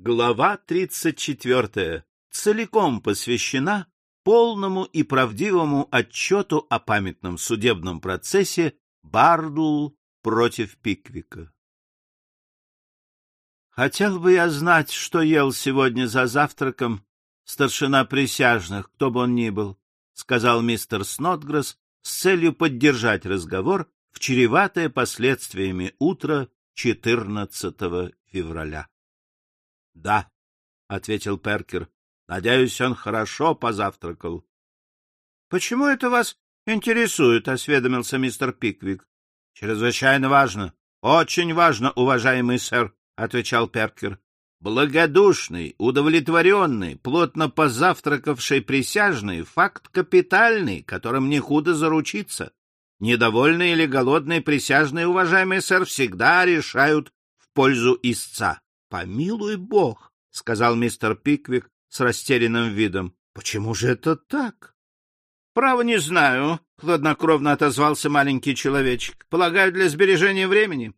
Глава 34 целиком посвящена полному и правдивому отчету о памятном судебном процессе Бардул против Пиквика. Хотел бы я знать, что ел сегодня за завтраком старшина присяжных, кто бы он ни был, — сказал мистер Снотгресс с целью поддержать разговор в чреватое последствиями утро 14 февраля. — Да, — ответил Перкер, — надеюсь, он хорошо позавтракал. — Почему это вас интересует? — осведомился мистер Пиквик. — Чрезвычайно важно. Очень важно, уважаемый сэр, — отвечал Перкер. Благодушный, удовлетворенный, плотно позавтракавший присяжный — факт капитальный, которым не худо заручиться. Недовольные или голодные присяжные, уважаемый сэр, всегда решают в пользу истца. — Помилуй бог, — сказал мистер Пиквик с растерянным видом. — Почему же это так? — Право не знаю, — хладнокровно отозвался маленький человечек. — Полагаю, для сбережения времени.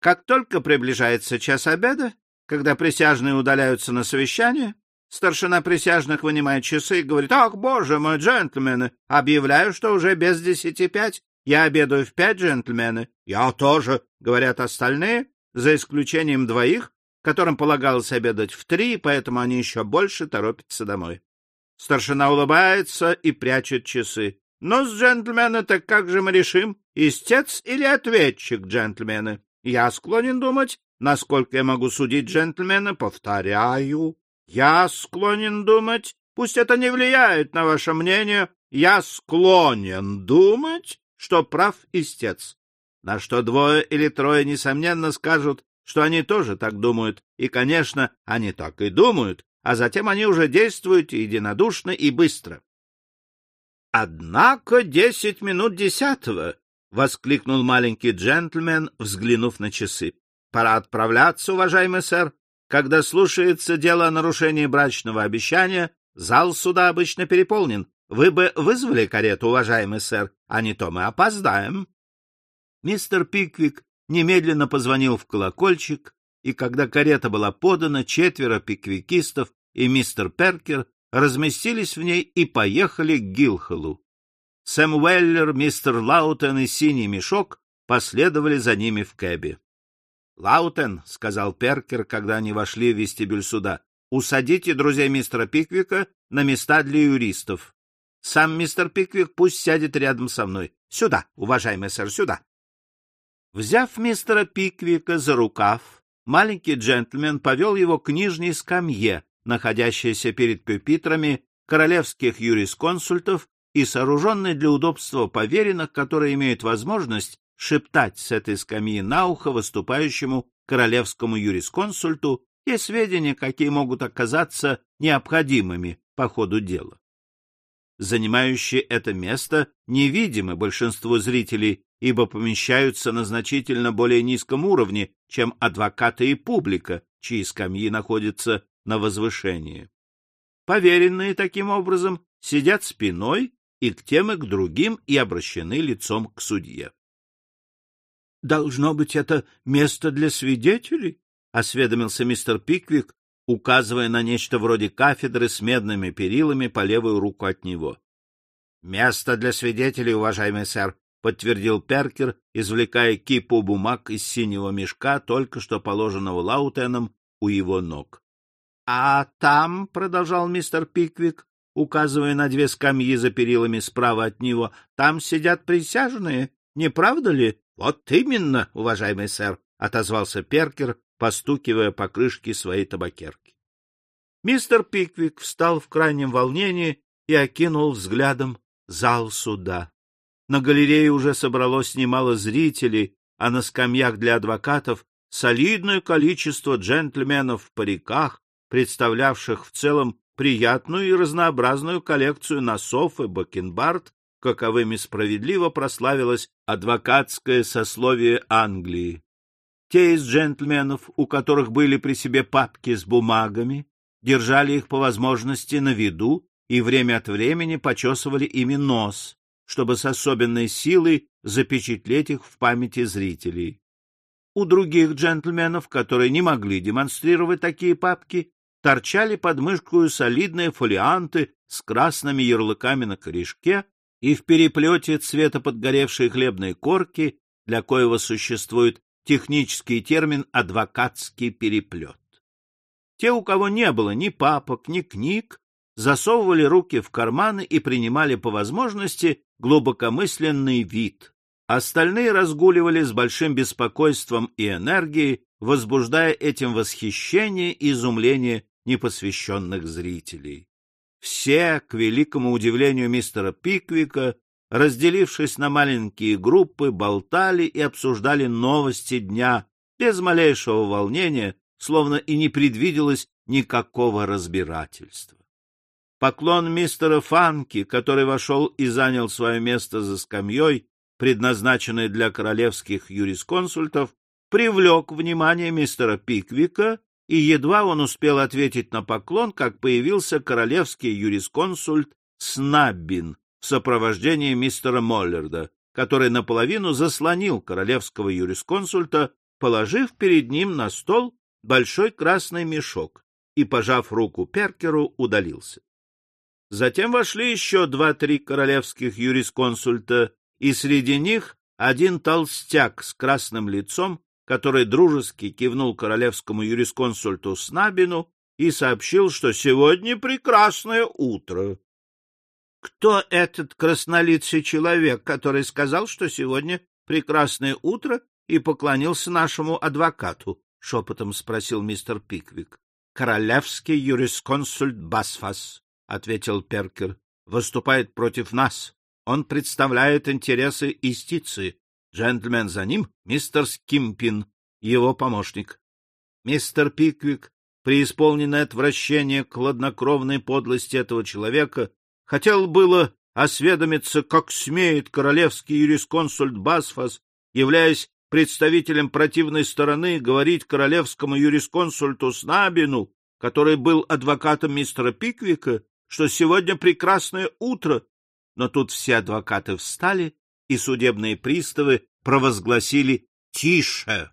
Как только приближается час обеда, когда присяжные удаляются на совещание, старшина присяжных вынимает часы и говорит, «Ах, боже мой, джентльмены, объявляю, что уже без десяти пять. Я обедаю в пять, джентльмены». «Я тоже», — говорят остальные, за исключением двоих, которым полагалось обедать в три, поэтому они еще больше торопятся домой. Старшина улыбается и прячет часы. «Ну, с джентльмены, так как же мы решим, истец или ответчик, джентльмены?» Я склонен думать, Насколько я могу судить, джентльмены, повторяю, я склонен думать, пусть это не влияет на ваше мнение, я склонен думать, что прав истец. На что двое или трое, несомненно, скажут, что они тоже так думают, и, конечно, они так и думают, а затем они уже действуют единодушно и быстро. — Однако десять минут десятого! — воскликнул маленький джентльмен, взглянув на часы. Пора отправляться, уважаемый сэр. Когда слушается дело о нарушении брачного обещания, зал суда обычно переполнен. Вы бы вызвали карету, уважаемый сэр, а не то мы опоздаем. Мистер Пиквик немедленно позвонил в колокольчик, и когда карета была подана, четверо пиквикистов и мистер Перкер разместились в ней и поехали к Гилхолу. Сэм Уэллер, мистер Лаутен и Синий Мешок последовали за ними в кэбе. — Лаутен, — сказал Перкер, когда они вошли в вестибюль суда, — усадите друзей мистера Пиквика на места для юристов. Сам мистер Пиквик пусть сядет рядом со мной. Сюда, уважаемый сэр, сюда. Взяв мистера Пиквика за рукав, маленький джентльмен повел его к нижней скамье, находящейся перед пюпитрами королевских юрисконсультов и сооруженной для удобства поверенных, которые имеют возможность шептать с этой скамьи на ухо выступающему королевскому юрисконсульту те сведения, какие могут оказаться необходимыми по ходу дела. Занимающие это место невидимы большинству зрителей, ибо помещаются на значительно более низком уровне, чем адвокаты и публика, чьи скамьи находятся на возвышении. Поверенные таким образом сидят спиной и к тем и к другим и обращены лицом к судье. Должно быть, это место для свидетелей? — осведомился мистер Пиквик, указывая на нечто вроде кафедры с медными перилами по левую руку от него. — Место для свидетелей, уважаемый сэр, — подтвердил Перкер, извлекая кипу бумаг из синего мешка, только что положенного Лаутеном у его ног. — А там, — продолжал мистер Пиквик, указывая на две скамьи за перилами справа от него, — там сидят присяжные, не правда ли? — Вот именно, уважаемый сэр, — отозвался Перкер, постукивая по крышке своей табакерки. Мистер Пиквик встал в крайнем волнении и окинул взглядом зал суда. На галерее уже собралось немало зрителей, а на скамьях для адвокатов солидное количество джентльменов в париках, представлявших в целом приятную и разнообразную коллекцию носов и бакенбард каковыми справедливо прославилось адвокатское сословие Англии. Те из джентльменов, у которых были при себе папки с бумагами, держали их по возможности на виду и время от времени почесывали ими нос, чтобы с особенной силой запечатлеть их в памяти зрителей. У других джентльменов, которые не могли демонстрировать такие папки, торчали под мышкою солидные фолианты с красными ярлыками на корешке и в переплете цвета подгоревшей хлебной корки, для коего существует технический термин «адвокатский переплет». Те, у кого не было ни папок, ни книг, засовывали руки в карманы и принимали по возможности глубокомысленный вид. Остальные разгуливали с большим беспокойством и энергией, возбуждая этим восхищение и изумление непосвященных зрителей. Все, к великому удивлению мистера Пиквика, разделившись на маленькие группы, болтали и обсуждали новости дня без малейшего волнения, словно и не предвиделось никакого разбирательства. Поклон мистера Фанки, который вошел и занял свое место за скамьей, предназначенной для королевских юрисконсультов, привлек внимание мистера Пиквика, и едва он успел ответить на поклон, как появился королевский юрисконсульт Снаббин в сопровождении мистера Моллерда, который наполовину заслонил королевского юрисконсульта, положив перед ним на стол большой красный мешок и, пожав руку Перкеру, удалился. Затем вошли еще два-три королевских юрисконсульта, и среди них один толстяк с красным лицом, который дружески кивнул королевскому юрисконсульту Снабину и сообщил, что сегодня прекрасное утро. — Кто этот краснолицый человек, который сказал, что сегодня прекрасное утро и поклонился нашему адвокату? — шепотом спросил мистер Пиквик. — Королевский юрисконсульт Басфас. — ответил Перкер, — выступает против нас. Он представляет интересы истицы. Джентльмен за ним — мистер Скимпин, его помощник. Мистер Пиквик, преисполненный отвращение к хладнокровной подлости этого человека, хотел было осведомиться, как смеет королевский юрисконсульт Басфас, являясь представителем противной стороны, говорить королевскому юрисконсульту Снабину, который был адвокатом мистера Пиквика, что сегодня прекрасное утро, но тут все адвокаты встали, и судебные приставы провозгласили «Тише!».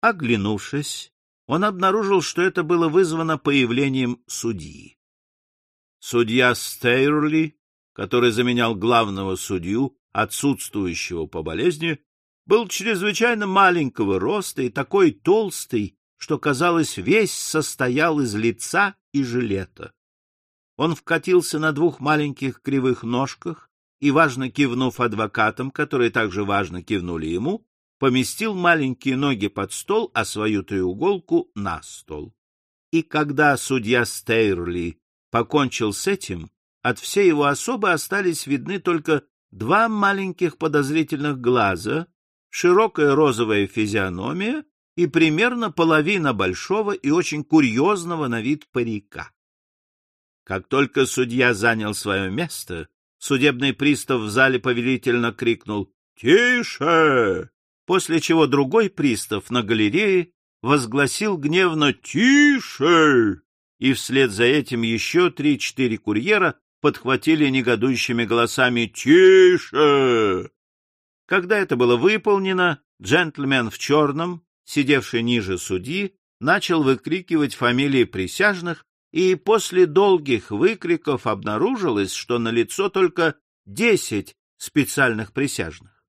Оглянувшись, он обнаружил, что это было вызвано появлением судьи. Судья Стейрли, который заменял главного судью, отсутствующего по болезни, был чрезвычайно маленького роста и такой толстый, что, казалось, весь состоял из лица и жилета. Он вкатился на двух маленьких кривых ножках и, важно кивнув адвокатам, которые также важно кивнули ему, поместил маленькие ноги под стол, а свою треуголку на стол. И когда судья Стейрли покончил с этим, от всей его особы остались видны только два маленьких подозрительных глаза, широкая розовая физиономия и примерно половина большого и очень курьезного на вид парика. Как только судья занял свое место, судебный пристав в зале повелительно крикнул «Тише!», после чего другой пристав на галерее возгласил гневно «Тише!», и вслед за этим еще три-четыре курьера подхватили негодующими голосами «Тише!». Когда это было выполнено, джентльмен в черном, сидевший ниже судьи, начал выкрикивать фамилии присяжных, и после долгих выкриков обнаружилось, что на лицо только десять специальных присяжных.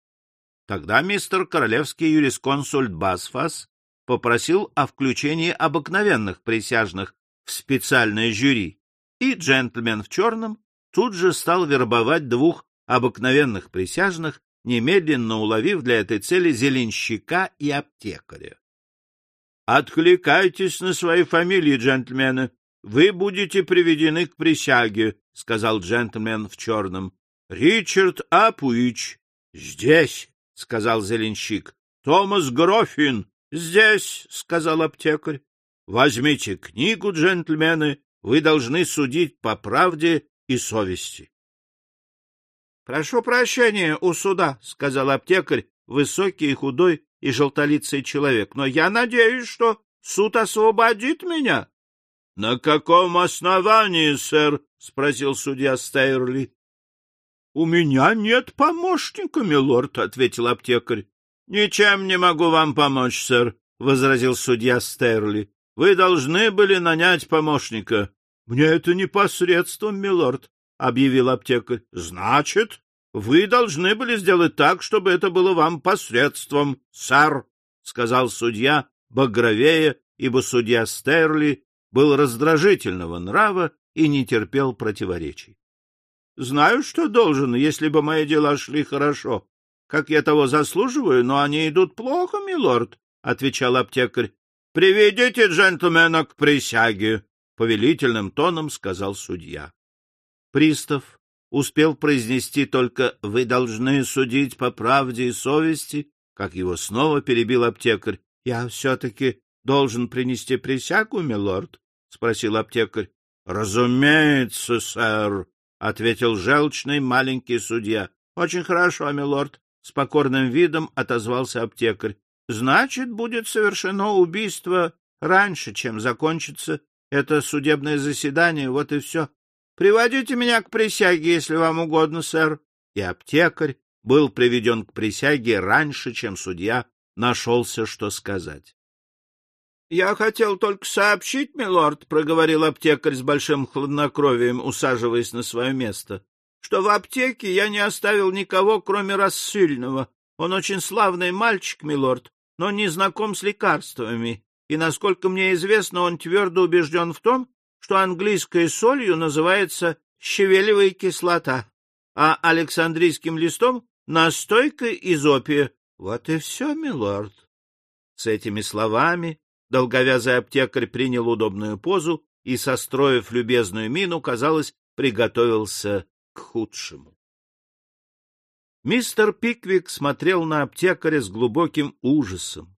Тогда мистер королевский юрисконсульт Басфас попросил о включении обыкновенных присяжных в специальное жюри, и джентльмен в черном тут же стал вербовать двух обыкновенных присяжных, немедленно уловив для этой цели зеленщика и аптекаря. — Откликайтесь на свои фамилии, джентльмены, вы будете приведены к присяге, — сказал джентльмен в черном. — Ричард Апуич. — Здесь, — сказал зеленщик. — Томас Грофин. — Здесь, — сказал аптекарь. — Возьмите книгу, джентльмены, вы должны судить по правде и совести. — Прошу прощения у суда, — сказал аптекарь, высокий и худой и желтолицый человек, — но я надеюсь, что суд освободит меня. — На каком основании, сэр? — спросил судья Стейрли. — У меня нет помощника, милорд, — ответил аптекарь. — Ничем не могу вам помочь, сэр, — возразил судья Стерли. — Вы должны были нанять помощника. — Мне это не посредством, милорд, — объявил аптекарь. — Значит, вы должны были сделать так, чтобы это было вам посредством, сэр, — сказал судья, багровее, ибо судья Стерли был раздражительного нрава и не терпел противоречий. — Знаю, что должен, если бы мои дела шли хорошо, как я того заслуживаю, но они идут плохо, милорд, — отвечал аптекарь. — Приведите джентльмена к присяге, — повелительным тоном сказал судья. Пристав успел произнести только «Вы должны судить по правде и совести», как его снова перебил аптекарь. — Я все-таки должен принести присягу, милорд? — спросил аптекарь. — Разумеется, сэр, — ответил желчный маленький судья. — Очень хорошо, милорд, с покорным видом отозвался аптекарь. — Значит, будет совершено убийство раньше, чем закончится это судебное заседание, вот и все. Приводите меня к присяге, если вам угодно, сэр. И аптекарь был приведен к присяге раньше, чем судья нашелся, что сказать. — Я хотел только сообщить, милорд, — проговорил аптекарь с большим хладнокровием, усаживаясь на свое место, что в аптеке я не оставил никого, кроме рассыльного. Он очень славный мальчик, милорд, но не знаком с лекарствами, и, насколько мне известно, он твердо убежден в том, что английской солью называется щавелевая кислота, а александрийским листом — настойка из опия. Вот и все, милорд. С этими словами долговязый аптекарь принял удобную позу и, состроив любезную мину, казалось, приготовился к худшему. Мистер Пиквик смотрел на аптекаря с глубоким ужасом.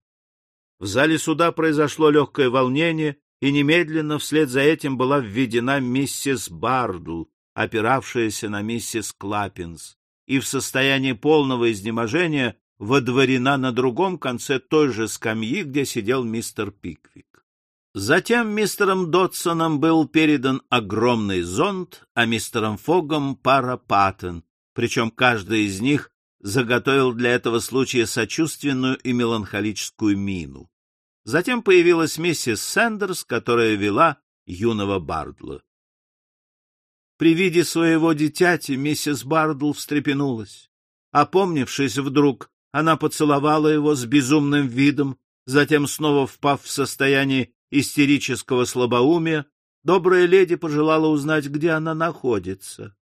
В зале суда произошло легкое волнение, и немедленно вслед за этим была введена миссис Бардл, опиравшаяся на миссис Клаппинс, и в состоянии полного изнеможения водворена на другом конце той же скамьи, где сидел мистер Пиквик. Затем мистером Дотсоном был передан огромный зонт, а мистером Фогом — пара патен, причем каждый из них заготовил для этого случая сочувственную и меланхолическую мину. Затем появилась миссис Сэндерс, которая вела юного Бардла. При виде своего дитяти миссис Бардл встрепенулась. Опомнившись вдруг, она поцеловала его с безумным видом, затем, снова впав в состояние истерического слабоумия, добрая леди пожелала узнать, где она находится.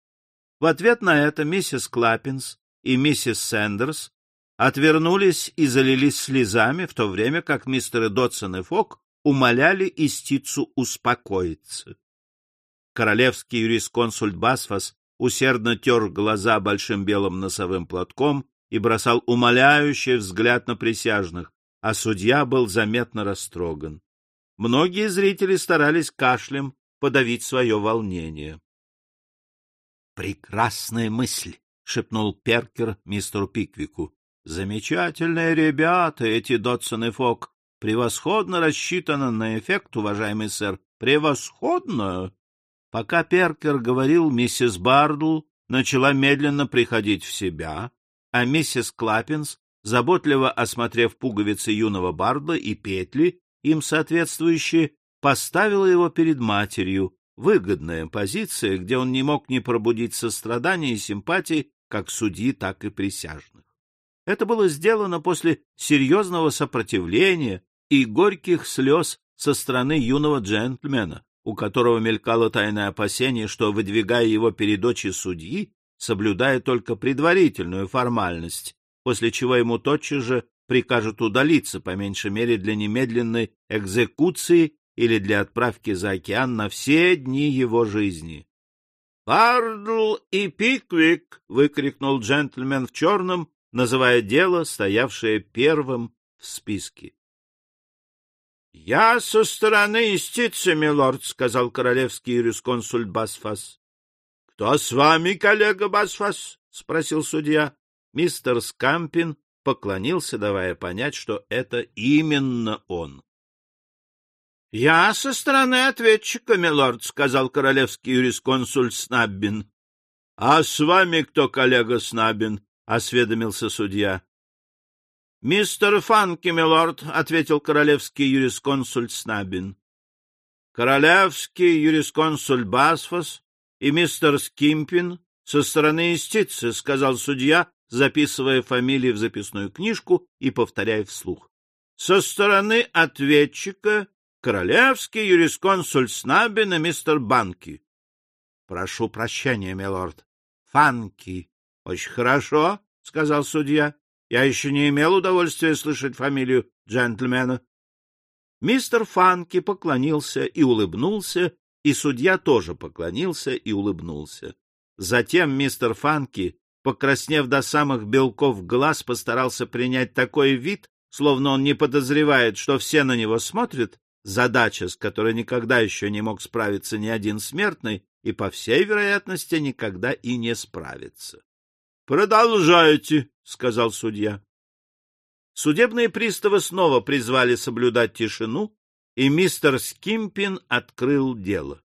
В ответ на это миссис Клаппинс и миссис Сэндерс отвернулись и залились слезами, в то время как мистеры Дотсон и Фок умоляли истицу успокоиться. Королевский юрисконсульт Басфас усердно тер глаза большим белым носовым платком и бросал умоляющий взгляд на присяжных, а судья был заметно растроган. Многие зрители старались кашлем подавить свое волнение. — Прекрасная мысль! — шепнул Перкер мистеру Пиквику. — Замечательные ребята эти Дотсон и Фок. Превосходно рассчитано на эффект, уважаемый сэр. Превосходно! Пока Перкер говорил, миссис Бардл начала медленно приходить в себя, а миссис Клаппинс, заботливо осмотрев пуговицы юного Бардла и петли, им соответствующие, поставила его перед матерью, выгодная позиция, где он не мог не пробудить сострадания и симпатии как судьи, так и присяжных. Это было сделано после серьезного сопротивления и горьких слез со стороны юного джентльмена, у которого мелькало тайное опасение, что, выдвигая его перед очи судьи, соблюдая только предварительную формальность, после чего ему тотчас же прикажут удалиться, по меньшей мере, для немедленной экзекуции или для отправки за океан на все дни его жизни. — Бардл и Пиквик! — выкрикнул джентльмен в черном, называя дело, стоявшее первым в списке. — Я со стороны истицы, милорд, — сказал королевский юрисконсульт Басфас. — Кто с вами, коллега Басфас? — спросил судья. Мистер Скампин поклонился, давая понять, что это именно он. — Я со стороны ответчика, милорд, — сказал королевский юрисконсульт Снаббин. — А с вами кто, коллега Снаббин? — осведомился судья. — Мистер Фанки, милорд, — ответил королевский юрисконсульт Снабин. — Королевский юрисконсульт Басфос и мистер Скимпин со стороны юстиции, — сказал судья, записывая фамилии в записную книжку и повторяя вслух. — Со стороны ответчика королевский юрисконсульт Снабин и мистер Банки. — Прошу прощения, милорд. — Фанки. — Очень хорошо, — сказал судья. Я еще не имел удовольствия слышать фамилию джентльмена. Мистер Фанки поклонился и улыбнулся, и судья тоже поклонился и улыбнулся. Затем мистер Фанки, покраснев до самых белков глаз, постарался принять такой вид, словно он не подозревает, что все на него смотрят, задача, с которой никогда еще не мог справиться ни один смертный, и, по всей вероятности, никогда и не справится. — Продолжайте, — сказал судья. Судебные приставы снова призвали соблюдать тишину, и мистер Скимпин открыл дело.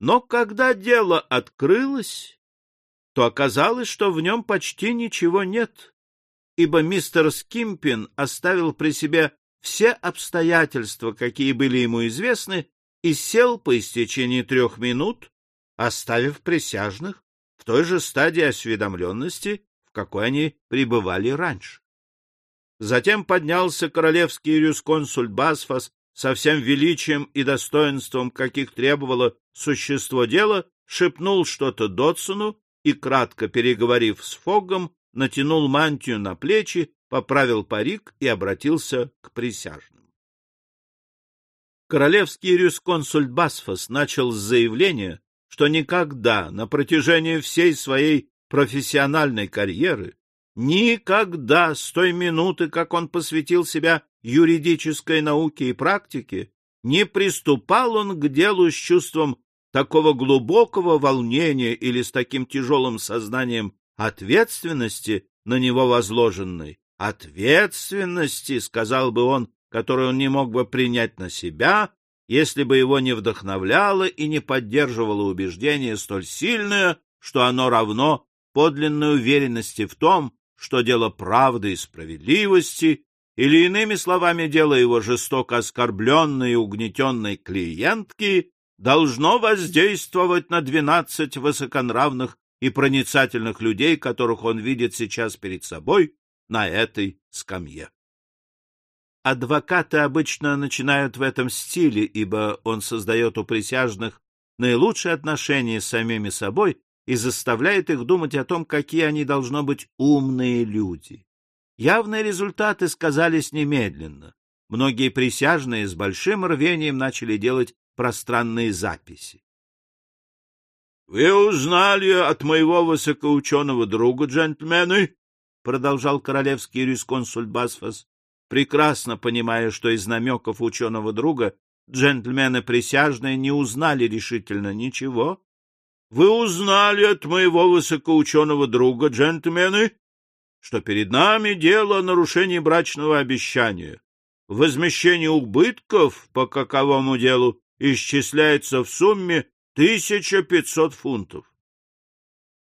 Но когда дело открылось, то оказалось, что в нем почти ничего нет, ибо мистер Скимпин оставил при себе все обстоятельства, какие были ему известны, и сел по истечении трех минут, оставив присяжных в той же стадии осведомленности, в какой они пребывали раньше. Затем поднялся королевский юрисконсульт Басфас со всем величием и достоинством, каких требовало существо дела, шепнул что-то Дотсону и, кратко переговорив с Фогом, натянул мантию на плечи, поправил парик и обратился к присяжным. Королевский юрисконсульт Басфас начал с заявления, что никогда на протяжении всей своей профессиональной карьеры, никогда с той минуты, как он посвятил себя юридической науке и практике, не приступал он к делу с чувством такого глубокого волнения или с таким тяжелым сознанием ответственности на него возложенной. Ответственности, сказал бы он, которую он не мог бы принять на себя, если бы его не вдохновляло и не поддерживало убеждение столь сильное, что оно равно подлинной уверенности в том, что дело правды и справедливости, или, иными словами, дело его жестоко оскорбленной и угнетенной клиентки, должно воздействовать на двенадцать высоконравных и проницательных людей, которых он видит сейчас перед собой на этой скамье. Адвокаты обычно начинают в этом стиле, ибо он создает у присяжных наилучшие отношения с самими собой и заставляет их думать о том, какие они должно быть умные люди. Явные результаты сказались немедленно. Многие присяжные с большим рвением начали делать пространные записи. — Вы узнали от моего высокоученого друга, джентльмены, — продолжал королевский юрисконсульт Басфас, прекрасно понимая, что из намеков ученого друга джентльмены присяжные не узнали решительно ничего. Вы узнали от моего высокоученого друга, джентльмены, что перед нами дело о нарушении брачного обещания. Возмещение убытков по каковому делу исчисляется в сумме 1500 фунтов.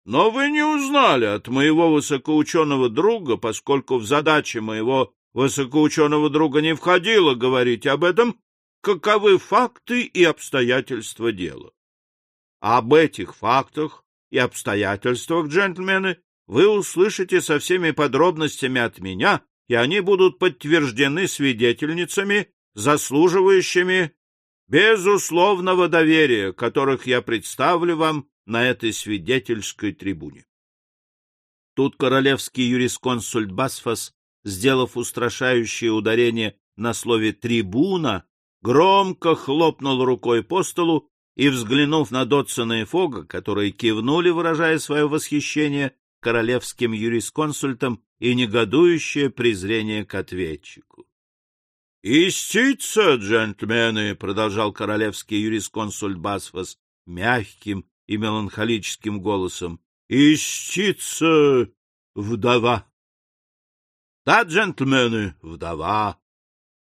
Но вы не узнали от моего высокоученого друга, поскольку в задачи моего высокоученого друга не входило говорить об этом, каковы факты и обстоятельства дела. Об этих фактах и обстоятельствах, джентльмены, вы услышите со всеми подробностями от меня, и они будут подтверждены свидетельницами, заслуживающими безусловного доверия, которых я представлю вам на этой свидетельской трибуне. Тут королевский юрисконсульт Басфас сделав устрашающее ударение на слове «трибуна», громко хлопнул рукой по столу и, взглянув на Дотсона и Фога, которые кивнули, выражая свое восхищение королевским юрисконсультом и негодующее презрение к ответчику. — Истица, джентльмены, — продолжал королевский юрисконсульт Басфас мягким и меланхолическим голосом, — истица, вдова. Да, джентльмены, вдова.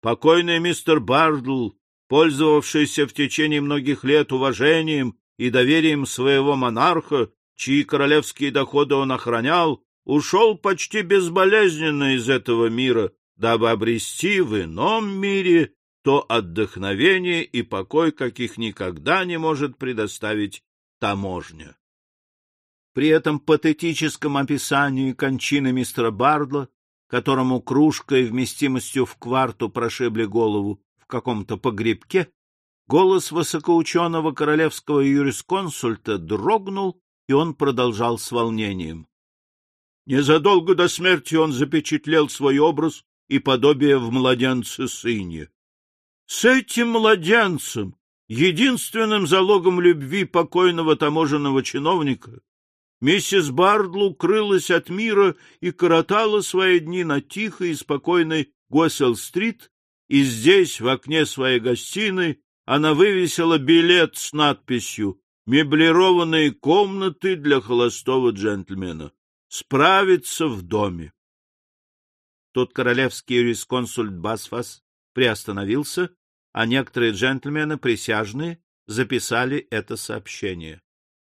Покойный мистер Бардл, пользовавшийся в течение многих лет уважением и доверием своего монарха, чьи королевские доходы он охранял, ушел почти безболезненно из этого мира, дабы обрести в ином мире то отдохновение и покой, каких никогда не может предоставить таможня. При этом патетическом описании кончины мистера Бардла, которому кружкой вместимостью в кварту прошибли голову каком-то погребке, голос высокоученого королевского юрисконсульта дрогнул, и он продолжал с волнением. Незадолго до смерти он запечатлел свой образ и подобие в младенце-сыне. С этим младенцем, единственным залогом любви покойного таможенного чиновника, миссис Бардл укрылась от мира и коротала свои дни на тихой и спокойной Госсел-стрит, и здесь, в окне своей гостиной, она вывесила билет с надписью «Меблированные комнаты для холостого джентльмена» справиться в доме. Тут королевский юрисконсульт Басфас приостановился, а некоторые джентльмены, присяжные, записали это сообщение.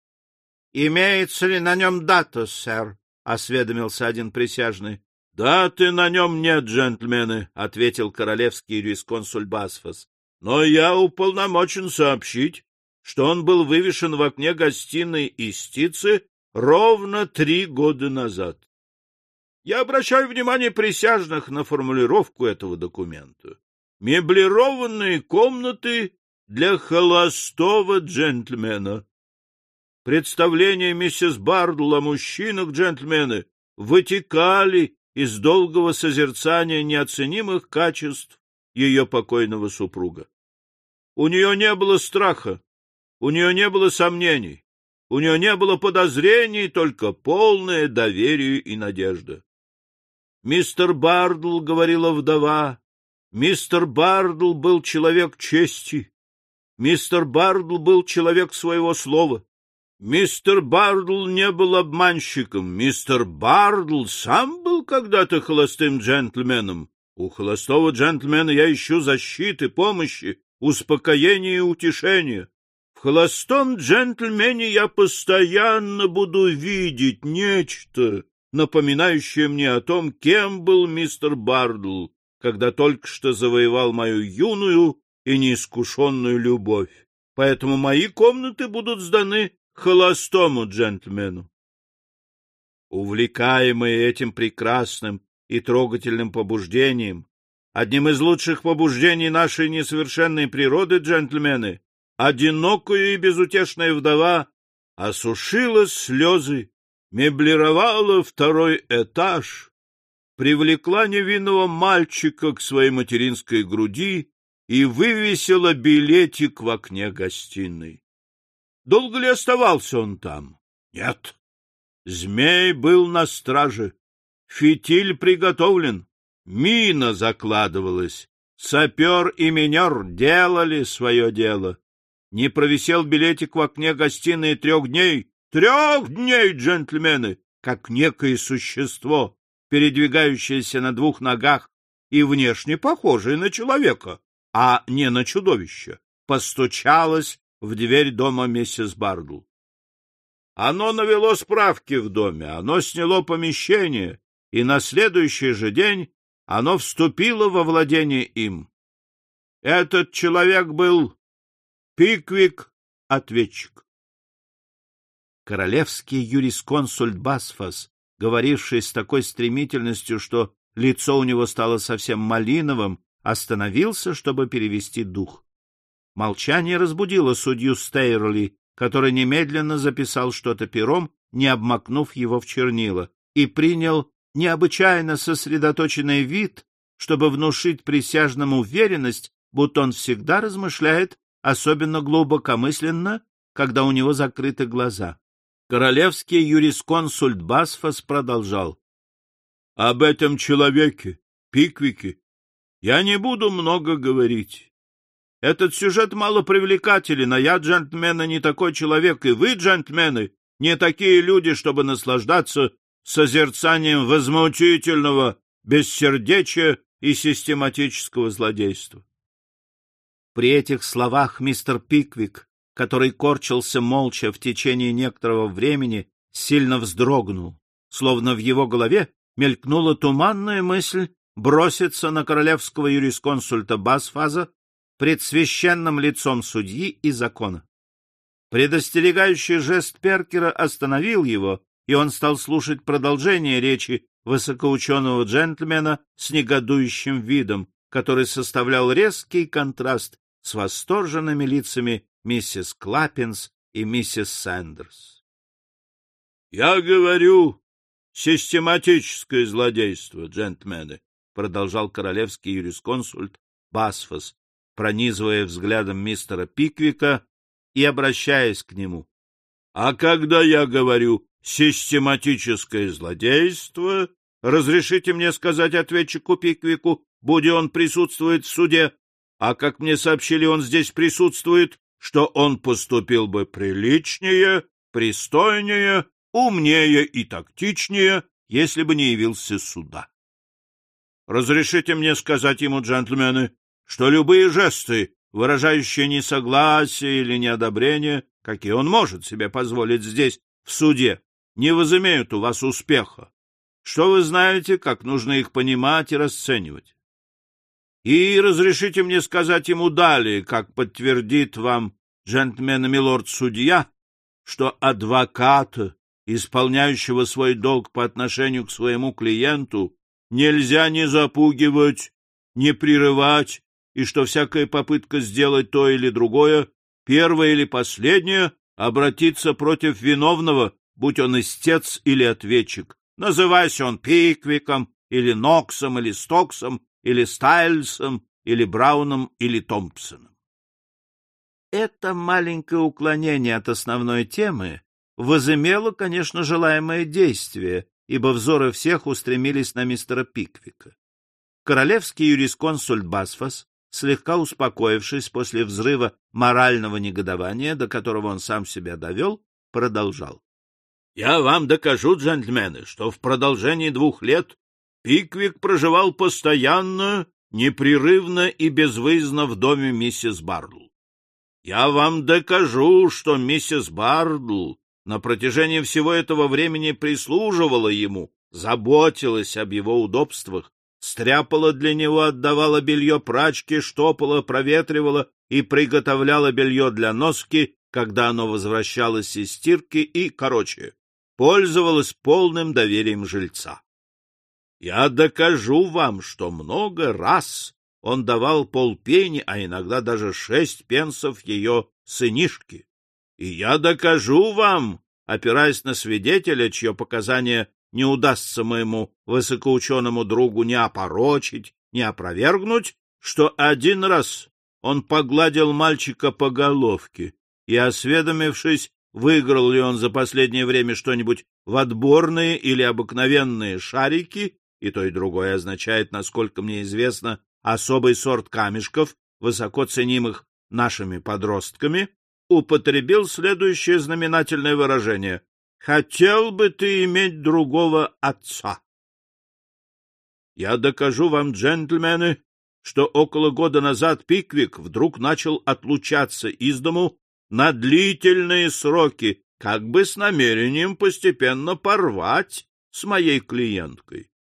— Имеется ли на нем дата, сэр? — осведомился один присяжный. — Даты на нем нет, джентльмены, — ответил королевский юрисконсульт Басфас. — Но я уполномочен сообщить, что он был вывешен в окне гостиной истицы ровно три года назад. Я обращаю внимание присяжных на формулировку этого документа. Меблированные комнаты для холостого джентльмена. Представления миссис Бардл о мужчинах джентльмены вытекали из долгого созерцания неоценимых качеств ее покойного супруга. У нее не было страха, у нее не было сомнений. У нее не было подозрений, только полное доверие и надежда. Мистер Бардл, — говорила вдова, — мистер Бардл был человек чести. Мистер Бардл был человек своего слова. Мистер Бардл не был обманщиком. Мистер Бардл сам был когда-то холостым джентльменом. У холостого джентльмена я ищу защиты, помощи, успокоения и утешения холостом джентльмене я постоянно буду видеть нечто, напоминающее мне о том, кем был мистер Бардл, когда только что завоевал мою юную и неискушенную любовь. Поэтому мои комнаты будут сданы холостому джентльмену. Увлекаемые этим прекрасным и трогательным побуждением, одним из лучших побуждений нашей несовершенной природы, джентльмены, одинокая и безутешная вдова осушила слезы, меблировала второй этаж, привлекла невинного мальчика к своей материнской груди и вывесила билетик в окне гостиной. Долго ли оставался он там? Нет. Змей был на страже. Фитиль приготовлен. Мина закладывалась. Сапер и минер делали свое дело. Не провисел билетик в окне гостиной трех дней. Трех дней, джентльмены! Как некое существо, передвигающееся на двух ногах и внешне похожее на человека, а не на чудовище, постучалось в дверь дома миссис Бардл. Оно навело справки в доме, оно сняло помещение, и на следующий же день оно вступило во владение им. Этот человек был Пиквик — ответчик. Королевский юрисконсульт Басфас, говоривший с такой стремительностью, что лицо у него стало совсем малиновым, остановился, чтобы перевести дух. Молчание разбудило судью Стейрли, который немедленно записал что-то пером, не обмакнув его в чернила, и принял необычайно сосредоточенный вид, чтобы внушить присяжному уверенность, будто он всегда размышляет особенно глубокомысленно, когда у него закрыты глаза. Королевский юрисконсульт Басфас продолжал. — Об этом человеке, Пиквике, я не буду много говорить. Этот сюжет мало привлекателен, а я, джентльмены, не такой человек, и вы, джентльмены, не такие люди, чтобы наслаждаться созерцанием возмутительного бессердечия и систематического злодейства. При этих словах мистер Пиквик, который корчился молча в течение некоторого времени, сильно вздрогнул. словно в его голове мелькнула туманная мысль броситься на королевского юрисконсульта Басфаза пред священным лицом судьи и закона. Предостерегающий жест Перкера остановил его, и он стал слушать продолжение речи высокоученого джентльмена с негодующим видом, который составлял резкий контраст с восторженными лицами миссис Клаппинс и миссис Сэндерс. — Я говорю, систематическое злодейство, джентльмены, — продолжал королевский юрисконсульт Басфос, пронизывая взглядом мистера Пиквика и обращаясь к нему. — А когда я говорю систематическое злодейство, разрешите мне сказать ответчику Пиквику, будь он присутствует в суде, а как мне сообщили, он здесь присутствует, что он поступил бы приличнее, пристойнее, умнее и тактичнее, если бы не явился сюда. Разрешите мне сказать ему, джентльмены, что любые жесты, выражающие несогласие или неодобрение, какие он может себе позволить здесь, в суде, не возымеют у вас успеха. Что вы знаете, как нужно их понимать и расценивать? И разрешите мне сказать ему далее, как подтвердит вам джентльмен милорд-судья, что адвоката, исполняющего свой долг по отношению к своему клиенту, нельзя ни запугивать, ни прерывать, и что всякая попытка сделать то или другое, первое или последнее, обратиться против виновного, будь он истец или ответчик, называйся он Пиквиком, или Ноксом, или Стоксом, или Стайльсом, или Брауном, или Томпсоном. Это маленькое уклонение от основной темы возымело, конечно, желаемое действие, ибо взоры всех устремились на мистера Пиквика. Королевский юрисконсульт Басфас, слегка успокоившись после взрыва морального негодования, до которого он сам себя довел, продолжал. — Я вам докажу, джентльмены, что в продолжении двух лет Пиквик проживал постоянно, непрерывно и безвыездно в доме миссис Бардл. Я вам докажу, что миссис Бардл на протяжении всего этого времени прислуживала ему, заботилась об его удобствах, стряпала для него, отдавала белье прачке, штопала, проветривала и приготовляла белье для носки, когда оно возвращалось из стирки и, короче, пользовалась полным доверием жильца. Я докажу вам, что много раз он давал полпени, а иногда даже шесть пенсов ее сынишке. И я докажу вам, опираясь на свидетеля, чье показание не удастся моему высокоученому другу не опорочить, не опровергнуть, что один раз он погладил мальчика по головке и, осведомившись, выиграл ли он за последнее время что-нибудь в отборные или обыкновенные шарики, и то и другое означает, насколько мне известно, особый сорт камешков, высоко ценимых нашими подростками, употребил следующее знаменательное выражение «Хотел бы ты иметь другого отца». Я докажу вам, джентльмены, что около года назад Пиквик вдруг начал отлучаться из дому на длительные сроки, как бы с намерением постепенно порвать с моей клиенткой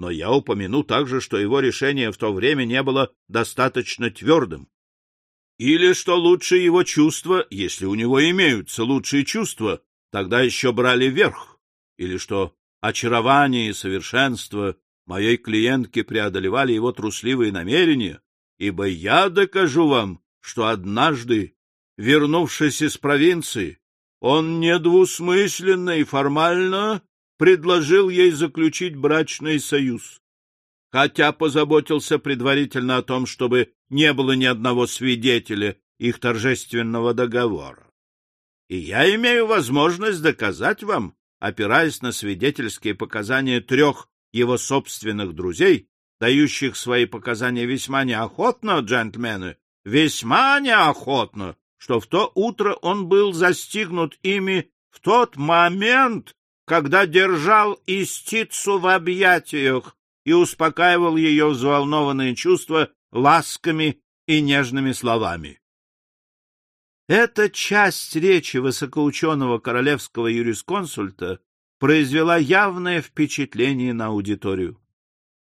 но я упомяну также, что его решение в то время не было достаточно твердым. Или что лучше его чувства, если у него имеются лучшие чувства, тогда еще брали верх, или что очарование и совершенство моей клиентки преодолевали его трусливые намерения, ибо я докажу вам, что однажды, вернувшись из провинции, он недвусмысленно и формально предложил ей заключить брачный союз, хотя позаботился предварительно о том, чтобы не было ни одного свидетеля их торжественного договора. И я имею возможность доказать вам, опираясь на свидетельские показания трех его собственных друзей, дающих свои показания весьма неохотно, джентльмены, весьма неохотно, что в то утро он был застигнут ими в тот момент, когда держал истицу в объятиях и успокаивал ее взволнованные чувства ласками и нежными словами. Эта часть речи высокоученого королевского юрисконсульта произвела явное впечатление на аудиторию.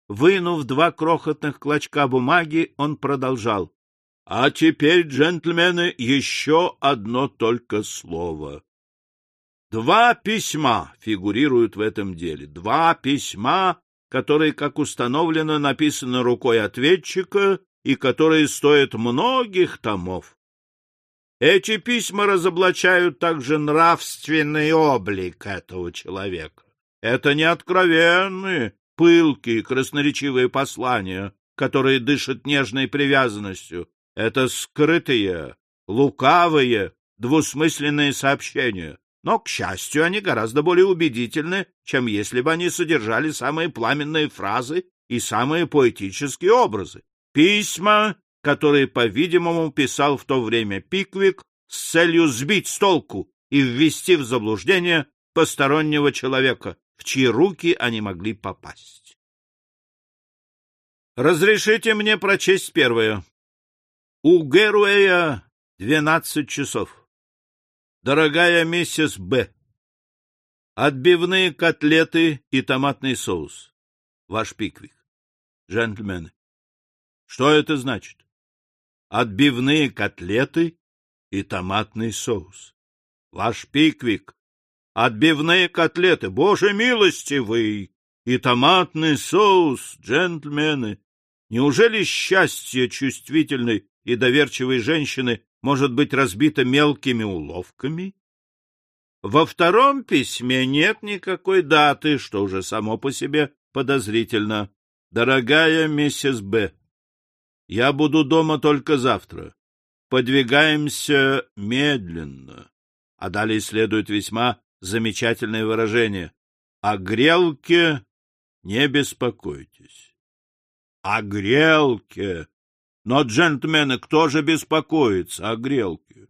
Вынув два крохотных клочка бумаги, он продолжал. — А теперь, джентльмены, еще одно только слово. Два письма фигурируют в этом деле. Два письма, которые, как установлено, написаны рукой ответчика и которые стоят многих томов. Эти письма разоблачают также нравственный облик этого человека. Это не откровенные, пылкие, красноречивые послания, которые дышат нежной привязанностью. Это скрытые, лукавые, двусмысленные сообщения. Но, к счастью, они гораздо более убедительны, чем если бы они содержали самые пламенные фразы и самые поэтические образы. Письма, которые, по-видимому, писал в то время Пиквик с целью сбить с толку и ввести в заблуждение постороннего человека, в чьи руки они могли попасть. Разрешите мне прочесть первое. У Геруэя двенадцать часов. Дорогая миссис Б. Отбивные котлеты и томатный соус. Ваш Пиквик. Джентльмены. Что это значит? Отбивные котлеты и томатный соус. Ваш Пиквик. Отбивные котлеты, боже милостивый, и томатный соус, джентльмены. Неужели счастье чувствительной и доверчивой женщины может быть разбито мелкими уловками? Во втором письме нет никакой даты, что уже само по себе подозрительно. Дорогая миссис Б., я буду дома только завтра. Подвигаемся медленно. А далее следует весьма замечательное выражение. О грелке не беспокойтесь. О грелке! Но, джентльмены, кто же беспокоится о грелке?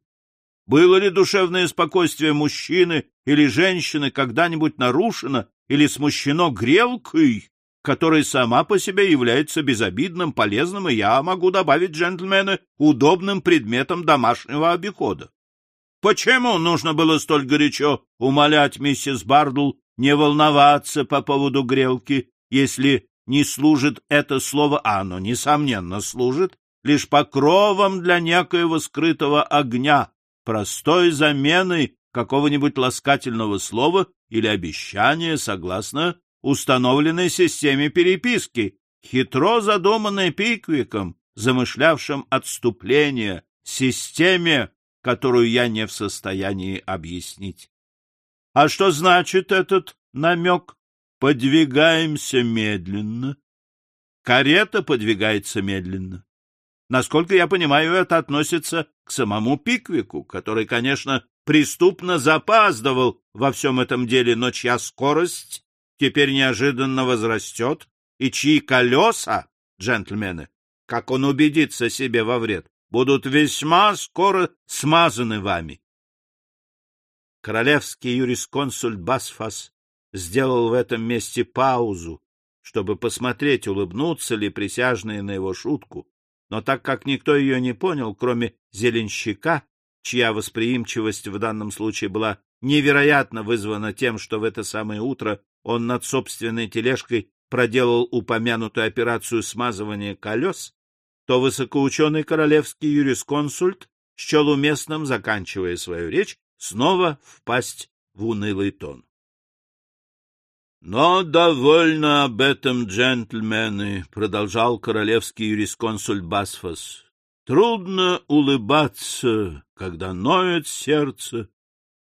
Было ли душевное спокойствие мужчины или женщины когда-нибудь нарушено или смущено грелкой, которая сама по себе является безобидным, полезным и, я могу добавить, джентльмены, удобным предметом домашнего обихода? Почему нужно было столь горячо умолять миссис Бардл не волноваться по поводу грелки, если не служит это слово, а оно, несомненно, служит, лишь покровом для некоего скрытого огня, простой заменой какого-нибудь ласкательного слова или обещания согласно установленной системе переписки, хитро задуманной Пиквиком, замышлявшим отступление, системе, которую я не в состоянии объяснить. А что значит этот намек? Подвигаемся медленно. Карета подвигается медленно. Насколько я понимаю, это относится к самому Пиквику, который, конечно, преступно запаздывал во всем этом деле, но чья скорость теперь неожиданно возрастет, и чьи колеса, джентльмены, как он убедится себе во вред, будут весьма скоро смазаны вами. Королевский юрисконсульт Басфас сделал в этом месте паузу, чтобы посмотреть, улыбнутся ли присяжные на его шутку, но так как никто ее не понял, кроме зеленщика, чья восприимчивость в данном случае была невероятно вызвана тем, что в это самое утро он над собственной тележкой проделал упомянутую операцию смазывания колес, то высокоученый королевский юрисконсульт счел уместным, заканчивая свою речь, снова впасть в унылый тон. Но довольно об этом, джентльмены, продолжал королевский юрисконсульт Басфос. Трудно улыбаться, когда ноет сердце.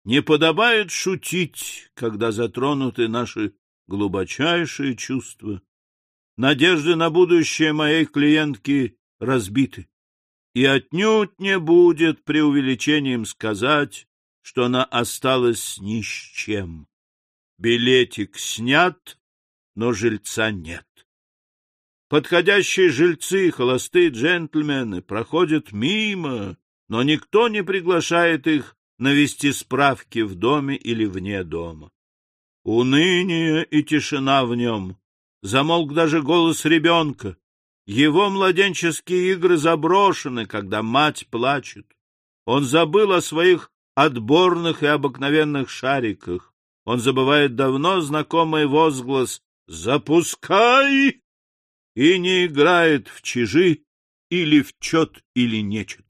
Не подобает шутить, когда затронуты наши глубочайшие чувства. Надежды на будущее моей клиентки разбиты. И отнюдь не будет преувеличением сказать, что она осталась ни с чем. Билетик снят, но жильца нет. Подходящие жильцы, холостые джентльмены, проходят мимо, но никто не приглашает их навести справки в доме или вне дома. Уныние и тишина в нем. Замолк даже голос ребенка. Его младенческие игры заброшены, когда мать плачет. Он забыл о своих отборных и обыкновенных шариках он забывает давно знакомый возглас «Запускай!» и не играет в чижи или в чет или нечет.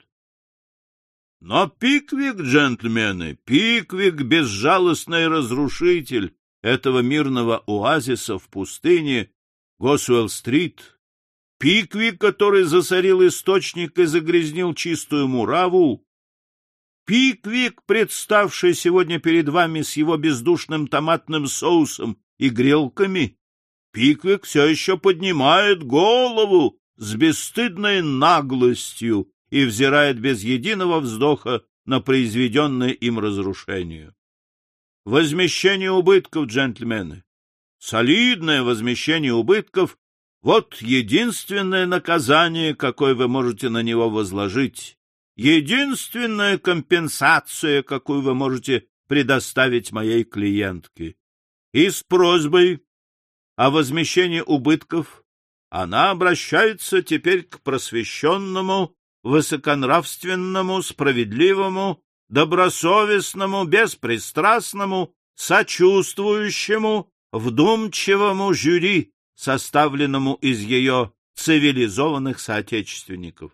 Но Пиквик, джентльмены, Пиквик — безжалостный разрушитель этого мирного оазиса в пустыне Госуэлл-стрит, Пиквик, который засорил источник и загрязнил чистую мураву, Пиквик, представший сегодня перед вами с его бездушным томатным соусом и грелками, Пиквик все еще поднимает голову с бесстыдной наглостью и взирает без единого вздоха на произведенное им разрушение. Возмещение убытков, джентльмены, солидное возмещение убытков — вот единственное наказание, какое вы можете на него возложить, единственная компенсация, какую вы можете предоставить моей клиентке. И с просьбой о возмещении убытков она обращается теперь к просвещенному высоконравственному, справедливому, добросовестному, беспристрастному, сочувствующему, вдумчивому жюри, составленному из ее цивилизованных соотечественников.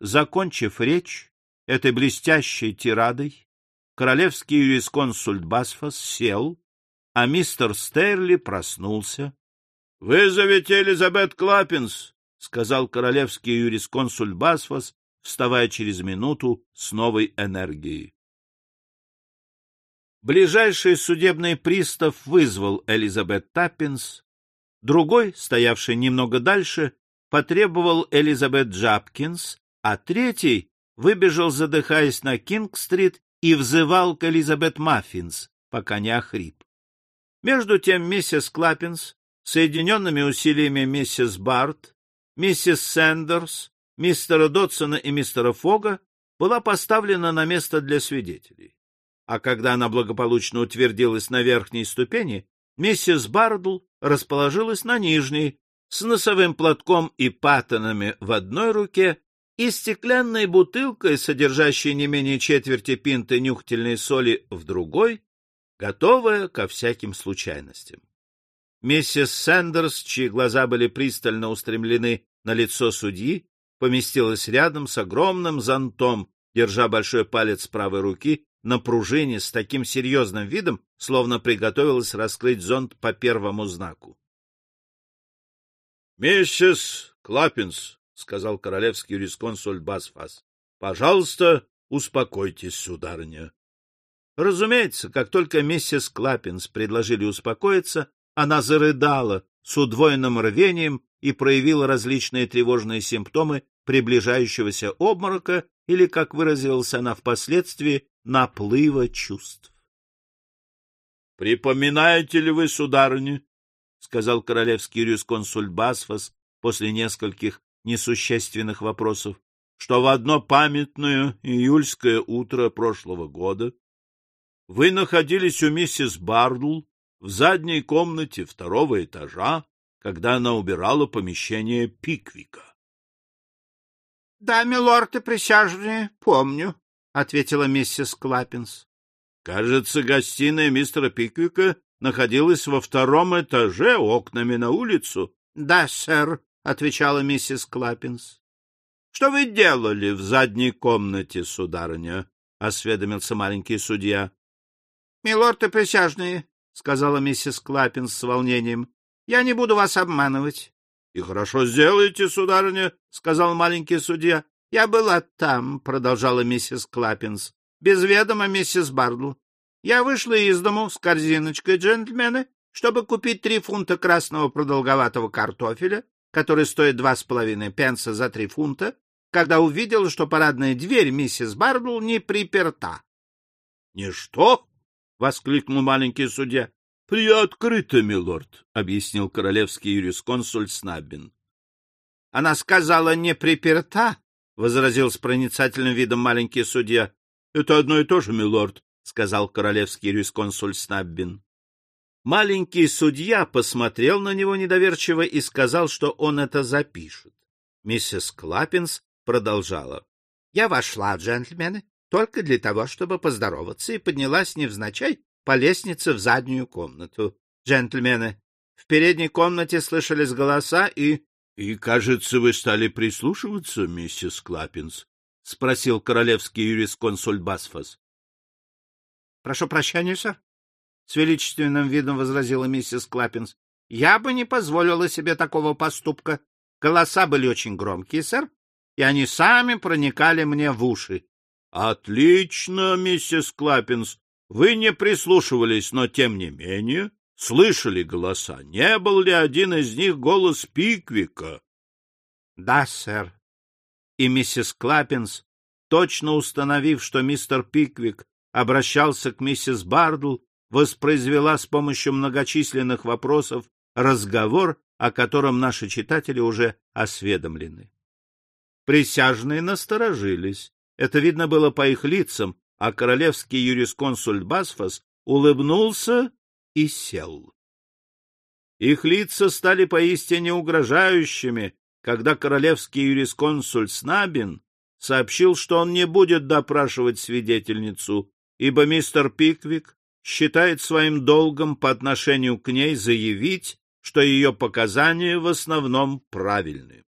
Закончив речь этой блестящей тирадой, королевский юрисконсульт Басфас сел, а мистер Стейрли проснулся. — Вызовите Элизабет Клаппинс! — сказал королевский юрисконсуль Басфос, вставая через минуту с новой энергией. Ближайший судебный пристав вызвал Элизабет Таппинс, другой, стоявший немного дальше, потребовал Элизабет Джапкинс, а третий выбежал, задыхаясь на Кинг-стрит, и взывал к Элизабет Маффинс, пока не охрип. Между тем миссис Клаппинс, соединенными усилиями миссис Барт, миссис Сэндерс, мистера Дотсона и мистера Фога была поставлена на место для свидетелей. А когда она благополучно утвердилась на верхней ступени, миссис Бардл расположилась на нижней, с носовым платком и патонами в одной руке и стеклянной бутылкой, содержащей не менее четверти пинты нюхательной соли, в другой, готовая ко всяким случайностям. Миссис Сэндерс, чьи глаза были пристально устремлены на лицо судьи, поместилась рядом с огромным зонтом, держа большой палец правой руки на пружине с таким серьезным видом, словно приготовилась раскрыть зонт по первому знаку. — Миссис Клаппинс, — сказал королевский юрисконсуль Басфас, — пожалуйста, успокойтесь, сударыня. Разумеется, как только миссис Клаппинс предложили успокоиться, она зарыдала с удвоенным рвением и проявила различные тревожные симптомы приближающегося обморока или, как выразилась она впоследствии, наплыва чувств. — Припоминаете ли вы, сударыня, — сказал королевский юрисконсульт Басфас после нескольких несущественных вопросов, что в одно памятное июльское утро прошлого года вы находились у миссис Бардл в задней комнате второго этажа, когда она убирала помещение Пиквика. — Да, милорд и присяжные, помню, — ответила миссис Клаппинс. — Кажется, гостиная мистера Пиквика находилась во втором этаже окнами на улицу. — Да, сэр, — отвечала миссис Клаппинс. — Что вы делали в задней комнате, сударыня? — осведомился маленький судья. — Милорд и присяжные, — сказала миссис Клаппинс с волнением. — Я не буду вас обманывать. — И хорошо сделаете, сударыня, — сказал маленький судья. — Я была там, — продолжала миссис Клаппинс, — без ведома миссис Бардл. Я вышла из дому с корзиночкой, джентльмены, чтобы купить три фунта красного продолговатого картофеля, который стоит два с половиной пенса за три фунта, когда увидела, что парадная дверь миссис Бардл не приперта. — Не что? — воскликнул маленький судья. — Приоткрыто, милорд, — объяснил королевский юрисконсуль Снаббин. — Она сказала, не приперта, — возразил с проницательным видом маленький судья. — Это одно и то же, милорд, — сказал королевский юрисконсуль Снаббин. Маленький судья посмотрел на него недоверчиво и сказал, что он это запишет. Миссис Клаппинс продолжала. — Я вошла, джентльмены, только для того, чтобы поздороваться, и поднялась невзначай по лестнице в заднюю комнату. Джентльмены, в передней комнате слышались голоса и... — И, кажется, вы стали прислушиваться, миссис Клаппинс? — спросил королевский юрисконсульт Басфас. — Прошу прощения, сэр, — с величественным видом возразила миссис Клаппинс. — Я бы не позволила себе такого поступка. Голоса были очень громкие, сэр, и они сами проникали мне в уши. — Отлично, миссис Клаппинс. Вы не прислушивались, но тем не менее слышали голоса. Не был ли один из них голос Пиквика? — Да, сэр. И миссис Клаппинс, точно установив, что мистер Пиквик обращался к миссис Бардл, воспроизвела с помощью многочисленных вопросов разговор, о котором наши читатели уже осведомлены. Присяжные насторожились. Это видно было по их лицам, а королевский юрисконсульт Басфас улыбнулся и сел. Их лица стали поистине угрожающими, когда королевский юрисконсульт Снабин сообщил, что он не будет допрашивать свидетельницу, ибо мистер Пиквик считает своим долгом по отношению к ней заявить, что ее показания в основном правильны.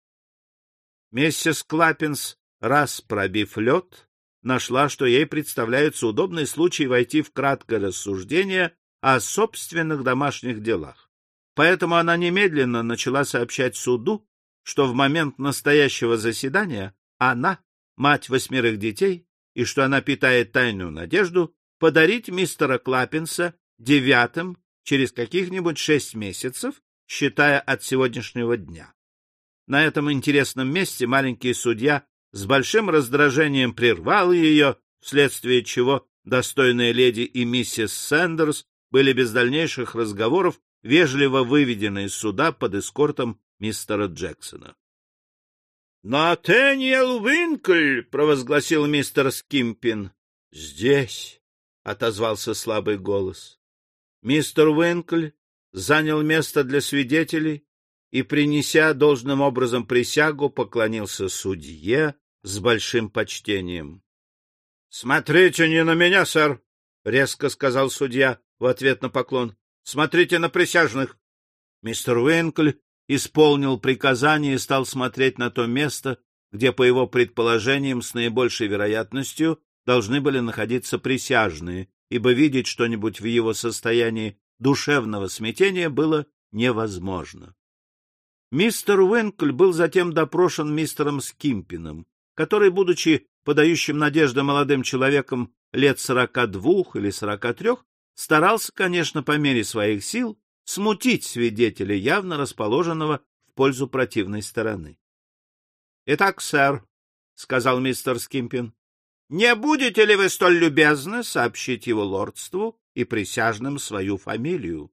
Миссис Клаппинс, раз пробив лед, нашла, что ей представляется удобный случай войти в краткое рассуждение о собственных домашних делах. Поэтому она немедленно начала сообщать суду, что в момент настоящего заседания она, мать восьмерых детей, и что она питает тайную надежду подарить мистера Клаппинса девятым через каких-нибудь шесть месяцев, считая от сегодняшнего дня. На этом интересном месте маленький судья с большим раздражением прервал ее, вследствие чего достойная леди и миссис Сэндерс были без дальнейших разговоров вежливо выведены из суда под эскортом мистера Джексона. — Натаниэл Винкль! — провозгласил мистер Скимпин. — Здесь! — отозвался слабый голос. Мистер Винкль занял место для свидетелей и, принеся должным образом присягу, поклонился судье с большим почтением. — Смотрите не на меня, сэр! — резко сказал судья, в ответ на поклон. — Смотрите на присяжных. Мистер Уинкль исполнил приказание и стал смотреть на то место, где, по его предположениям, с наибольшей вероятностью должны были находиться присяжные, ибо видеть что-нибудь в его состоянии душевного смятения было невозможно. Мистер Уинкль был затем допрошен мистером Скимпином, который, будучи подающим надежды молодым человеком лет сорока двух или сорока трех, старался, конечно, по мере своих сил смутить свидетеля, явно расположенного в пользу противной стороны. — Итак, сэр, — сказал мистер Скимпин, — не будете ли вы столь любезны сообщить его лордству и присяжным свою фамилию?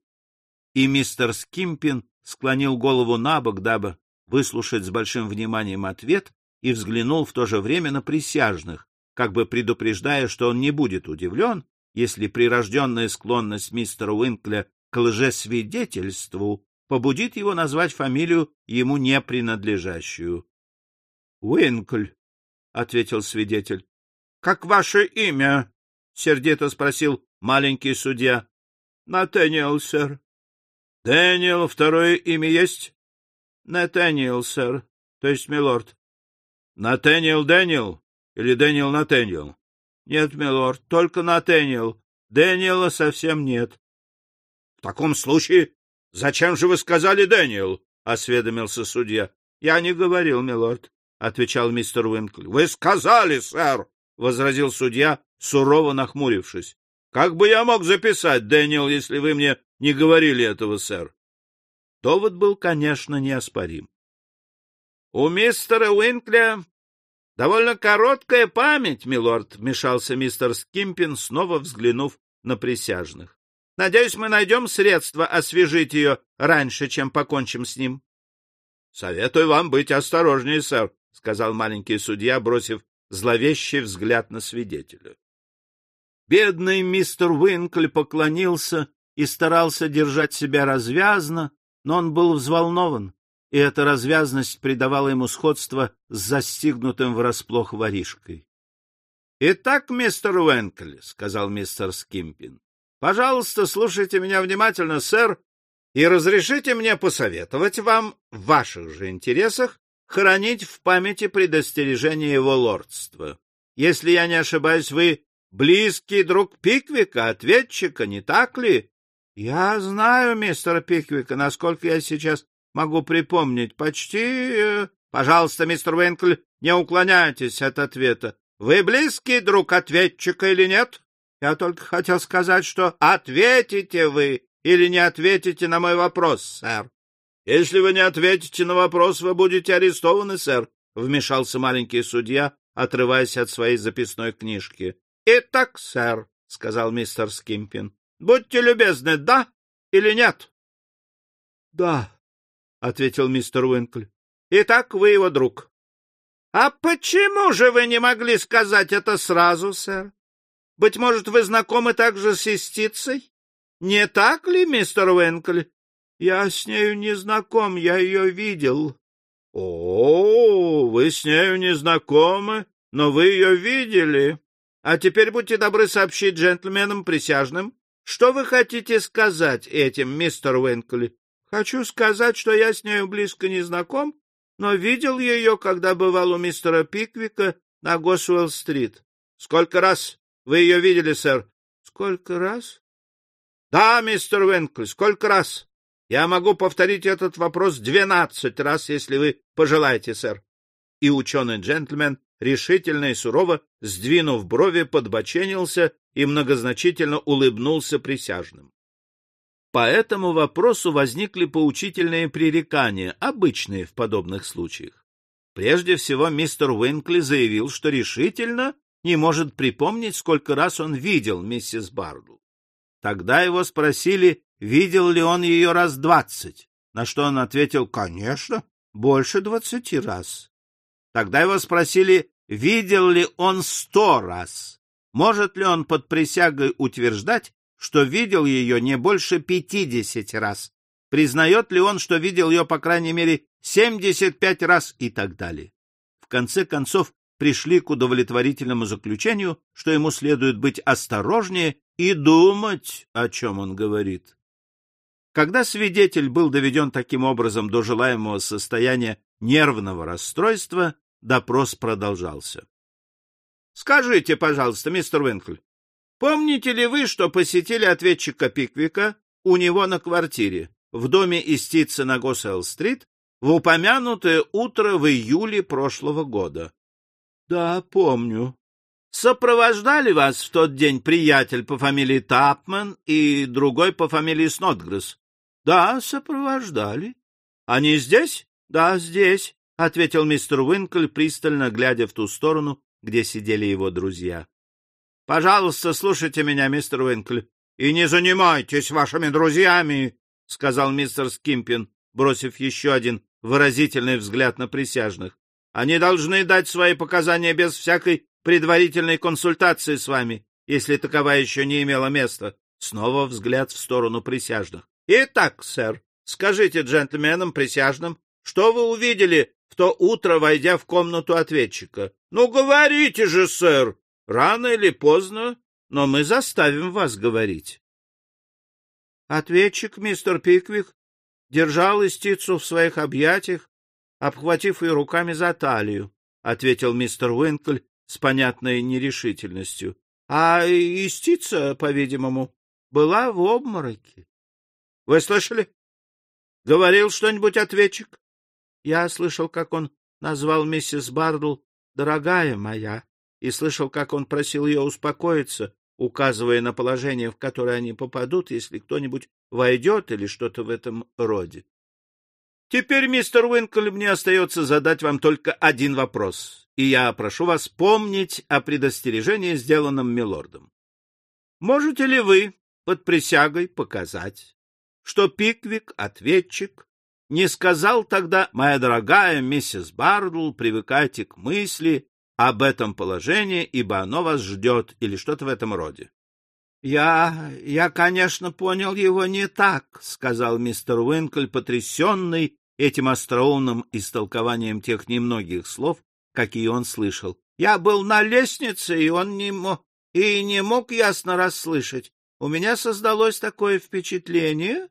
И мистер Скимпин склонил голову на бок, дабы выслушать с большим вниманием ответ, и взглянул в то же время на присяжных, как бы предупреждая, что он не будет удивлен, если прирожденная склонность мистера Уинкля к лжесвидетельству побудит его назвать фамилию ему не принадлежащую. — Уинкль, — ответил свидетель. — Как ваше имя? — сердито спросил маленький судья. — Натаниэл, сэр. — Дэниел, второе имя есть? — Натаниэл, сэр, то есть милорд. — Натаниэл Дэниел или Дэниел Натаниэл? — Нет, милорд, только Натэниел. Дэниела совсем нет. — В таком случае, зачем же вы сказали Дэниел? — осведомился судья. — Я не говорил, милорд, — отвечал мистер Уинкли. — Вы сказали, сэр, — возразил судья, сурово нахмурившись. — Как бы я мог записать, Дэниел, если вы мне не говорили этого, сэр? Довод был, конечно, неоспорим. — У мистера Уинкля — Довольно короткая память, милорд, — вмешался мистер Скимпин, снова взглянув на присяжных. — Надеюсь, мы найдем средства освежить ее раньше, чем покончим с ним. — Советую вам быть осторожнее, сэр, — сказал маленький судья, бросив зловещий взгляд на свидетеля. Бедный мистер Уинкль поклонился и старался держать себя развязно, но он был взволнован и эта развязность придавала ему сходство с застигнутым врасплох воришкой. — Итак, мистер Уэнкель, — сказал мистер Скимпин, — Пожалуйста, слушайте меня внимательно, сэр, и разрешите мне посоветовать вам в ваших же интересах хранить в памяти предостережение его лордства. Если я не ошибаюсь, вы близкий друг Пиквика, ответчика, не так ли? — Я знаю мистера Пиквика, насколько я сейчас могу припомнить. Почти... Э, пожалуйста, мистер Уинкль, не уклоняйтесь от ответа. Вы близкий друг ответчика или нет? Я только хотел сказать, что ответите вы или не ответите на мой вопрос, сэр. — Если вы не ответите на вопрос, вы будете арестованы, сэр, — вмешался маленький судья, отрываясь от своей записной книжки. — Итак, сэр, — сказал мистер Скимпин, — будьте любезны, да или нет? — Да, — ответил мистер Уинкль. — Итак, вы его друг. — А почему же вы не могли сказать это сразу, сэр? Быть может, вы знакомы также с истицей? Не так ли, мистер Уинкль? Я с нею не знаком, я ее видел. — О, вы с нею не знакомы, но вы ее видели. А теперь будьте добры сообщить джентльменам присяжным, что вы хотите сказать этим, мистер Уинкли. Хочу сказать, что я с нею близко не знаком, но видел ее, когда бывал у мистера Пиквика на Госуэлл-стрит. — Сколько раз вы ее видели, сэр? — Сколько раз? — Да, мистер Уинкли, сколько раз? Я могу повторить этот вопрос двенадцать раз, если вы пожелаете, сэр. И ученый-джентльмен, решительно и сурово, сдвинув брови, подбоченился и многозначительно улыбнулся присяжным. По этому вопросу возникли поучительные пререкания, обычные в подобных случаях. Прежде всего, мистер Уинкли заявил, что решительно не может припомнить, сколько раз он видел миссис Бардл. Тогда его спросили, видел ли он ее раз двадцать, на что он ответил, конечно, больше двадцати раз. Тогда его спросили, видел ли он сто раз, может ли он под присягой утверждать, что видел ее не больше пятидесяти раз, признает ли он, что видел ее, по крайней мере, семьдесят пять раз и так далее. В конце концов, пришли к удовлетворительному заключению, что ему следует быть осторожнее и думать, о чем он говорит. Когда свидетель был доведен таким образом до желаемого состояния нервного расстройства, допрос продолжался. — Скажите, пожалуйста, мистер Уинкль, помните ли вы, что посетили ответчика Пиквика у него на квартире в доме истицы на Госселл-стрит в упомянутое утро в июле прошлого года? — Да, помню. — Сопровождали вас в тот день приятель по фамилии Тапман и другой по фамилии Снотгресс? — Да, сопровождали. — Они здесь? — Да, здесь, — ответил мистер Уинкль, пристально глядя в ту сторону, где сидели его друзья. — Пожалуйста, слушайте меня, мистер Уинкль, и не занимайтесь вашими друзьями, — сказал мистер Скимпин, бросив еще один выразительный взгляд на присяжных. — Они должны дать свои показания без всякой предварительной консультации с вами, если таковая еще не имела места. Снова взгляд в сторону присяжных. Итак, сэр, скажите джентльменам присяжным, что вы увидели в то утро, войдя в комнату ответчика? Ну, говорите же, сэр, рано или поздно, но мы заставим вас говорить. Ответчик, мистер Пиквик, держал истицу в своих объятиях, обхватив ее руками за талию, — ответил мистер Уинкль с понятной нерешительностью. А истица, по-видимому, была в обмороке. Вы слышали? Говорил что-нибудь ответчик? Я слышал, как он назвал миссис Бардл «дорогая моя», и слышал, как он просил ее успокоиться, указывая на положение, в которое они попадут, если кто-нибудь войдет или что-то в этом роде. Теперь, мистер Уинкл, мне остается задать вам только один вопрос, и я прошу вас помнить о предостережении, сделанном милордом. Можете ли вы под присягой показать, что Пиквик, ответчик, не сказал тогда, моя дорогая миссис Бардл, привыкайте к мысли об этом положении, ибо оно вас ждет, или что-то в этом роде. — Я... я, конечно, понял его не так, — сказал мистер Уинкль, потрясенный этим остроумным истолкованием тех немногих слов, какие он слышал. — Я был на лестнице, и он не мог... и не мог ясно расслышать. У меня создалось такое впечатление.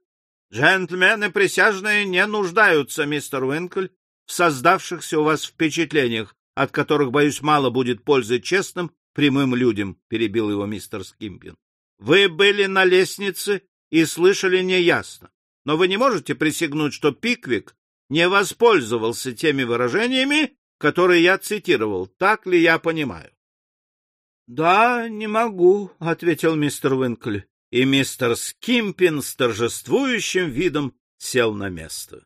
Джентльмены присяжные не нуждаются, мистер Уинкль, в создавшихся у вас впечатлениях, от которых, боюсь, мало будет пользы честным, прямым людям, — перебил его мистер Скимпин. Вы были на лестнице и слышали неясно, но вы не можете присягнуть, что Пиквик не воспользовался теми выражениями, которые я цитировал. Так ли я понимаю? — Да, не могу, — ответил мистер Уинкли, и мистер Скимпин с торжествующим видом сел на место.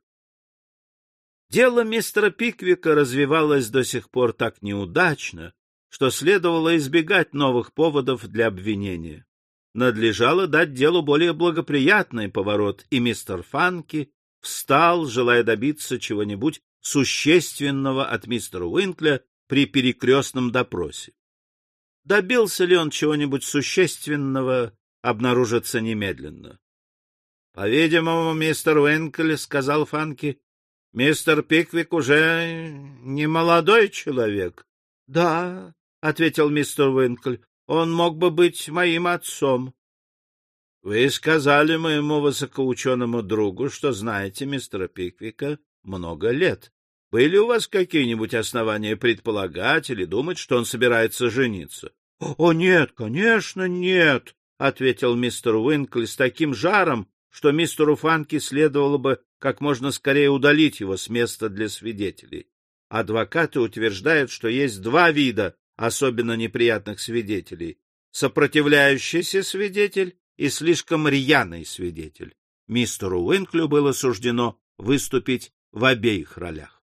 Дело мистера Пиквика развивалось до сих пор так неудачно, что следовало избегать новых поводов для обвинения. Надлежало дать делу более благоприятный поворот, и мистер Фанки встал, желая добиться чего-нибудь существенного от мистера Уинкля при перекрестном допросе. Добился ли он чего-нибудь существенного, обнаружится немедленно. — По-видимому, мистер Уинкель, — сказал Фанки, — мистер Пиквик уже не молодой человек. — Да, — ответил мистер Уинкель, — он мог бы быть моим отцом. — Вы сказали моему высокоученому другу, что знаете мистера Пиквика много лет. Были у вас какие-нибудь основания предполагать или думать, что он собирается жениться? — О, нет, конечно, нет, — ответил мистер Уинкли с таким жаром, что мистеру Фанки следовало бы как можно скорее удалить его с места для свидетелей. Адвокаты утверждают, что есть два вида особенно неприятных свидетелей — сопротивляющийся свидетель и слишком рьяный свидетель. Мистеру Уинклю было суждено выступить в обеих ролях.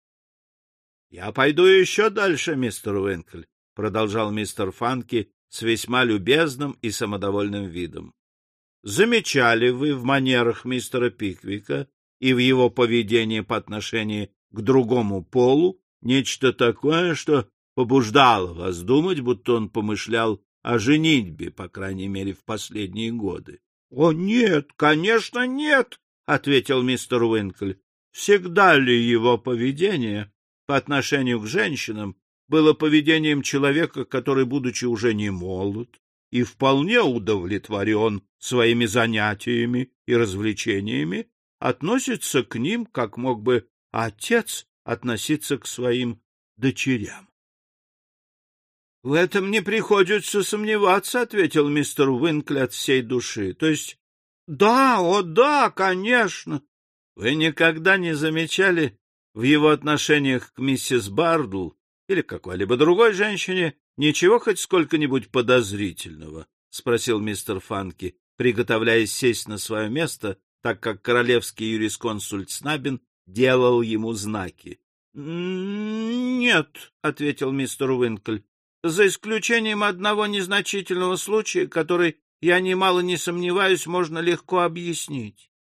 — Я пойду еще дальше, мистер Уинкль, — продолжал мистер Фанки с весьма любезным и самодовольным видом. — Замечали вы в манерах мистера Пиквика и в его поведении по отношению к другому полу нечто такое, что побуждало вас думать, будто он помышлял о женитьбе, по крайней мере, в последние годы? — О, нет, конечно, нет, — ответил мистер Уинкль. — Всегда ли его поведение по отношению к женщинам было поведением человека, который, будучи уже не молод и вполне удовлетворен своими занятиями и развлечениями, относится к ним, как мог бы отец относиться к своим дочерям. — В этом не приходится сомневаться, — ответил мистер Уинкли от всей души. — То есть, да, о да, конечно. Вы никогда не замечали в его отношениях к миссис Бардл или какой-либо другой женщине ничего хоть сколько-нибудь подозрительного? — спросил мистер Фанки, приготовляясь сесть на свое место, так как королевский юрисконсульт Снабин делал ему знаки. — Нет, — ответил мистер Уинкль, за исключением одного незначительного случая, который, я немало не сомневаюсь, можно легко объяснить.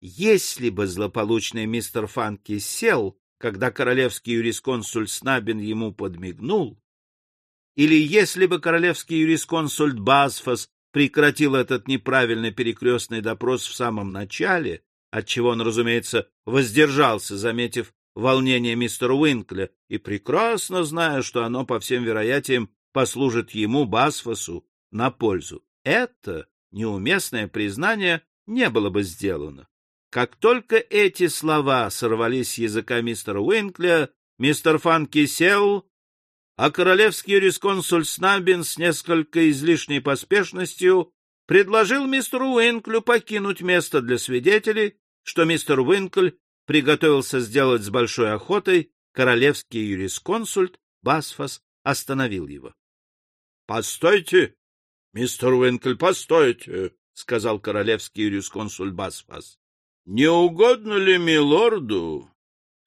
Если бы злополучный мистер Фанки сел, когда королевский юрисконсульт Снабин ему подмигнул, или если бы королевский юрисконсульт Басфос прекратил этот неправильный перекрестный допрос в самом начале, отчего он, разумеется, воздержался, заметив волнение мистера Уинкля и прекрасно зная, что оно, по всем вероятиям, послужит ему, Басфосу, на пользу. Это неуместное признание не было бы сделано. Как только эти слова сорвались с языка мистера Уинкля, мистер Фанки сел, а королевский юрисконсуль Снабин с несколько излишней поспешностью предложил мистеру Уинклю покинуть место для свидетелей, что мистер Уинкль приготовился сделать с большой охотой, королевский юрисконсульт Басфас остановил его. — Постойте, мистер Уинкль, постойте, — сказал королевский юрисконсульт Басфас. — Не угодно ли милорду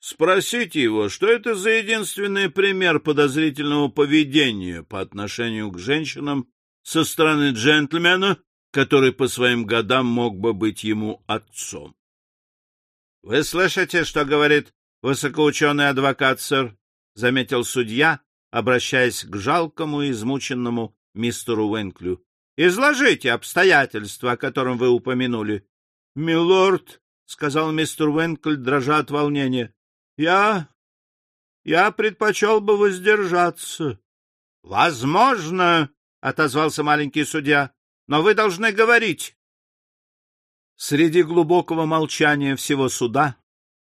спросить его, что это за единственный пример подозрительного поведения по отношению к женщинам со стороны джентльмена, который по своим годам мог бы быть ему отцом? — Вы слышите, что говорит высокоученый адвокат, сэр? — заметил судья, обращаясь к жалкому и измученному мистеру Уэнклю. — Изложите обстоятельства, о котором вы упомянули. — Милорд, — сказал мистер Уэнкль, дрожа от волнения, — я... я предпочел бы воздержаться. — Возможно, — отозвался маленький судья, но вы должны говорить. Среди глубокого молчания всего суда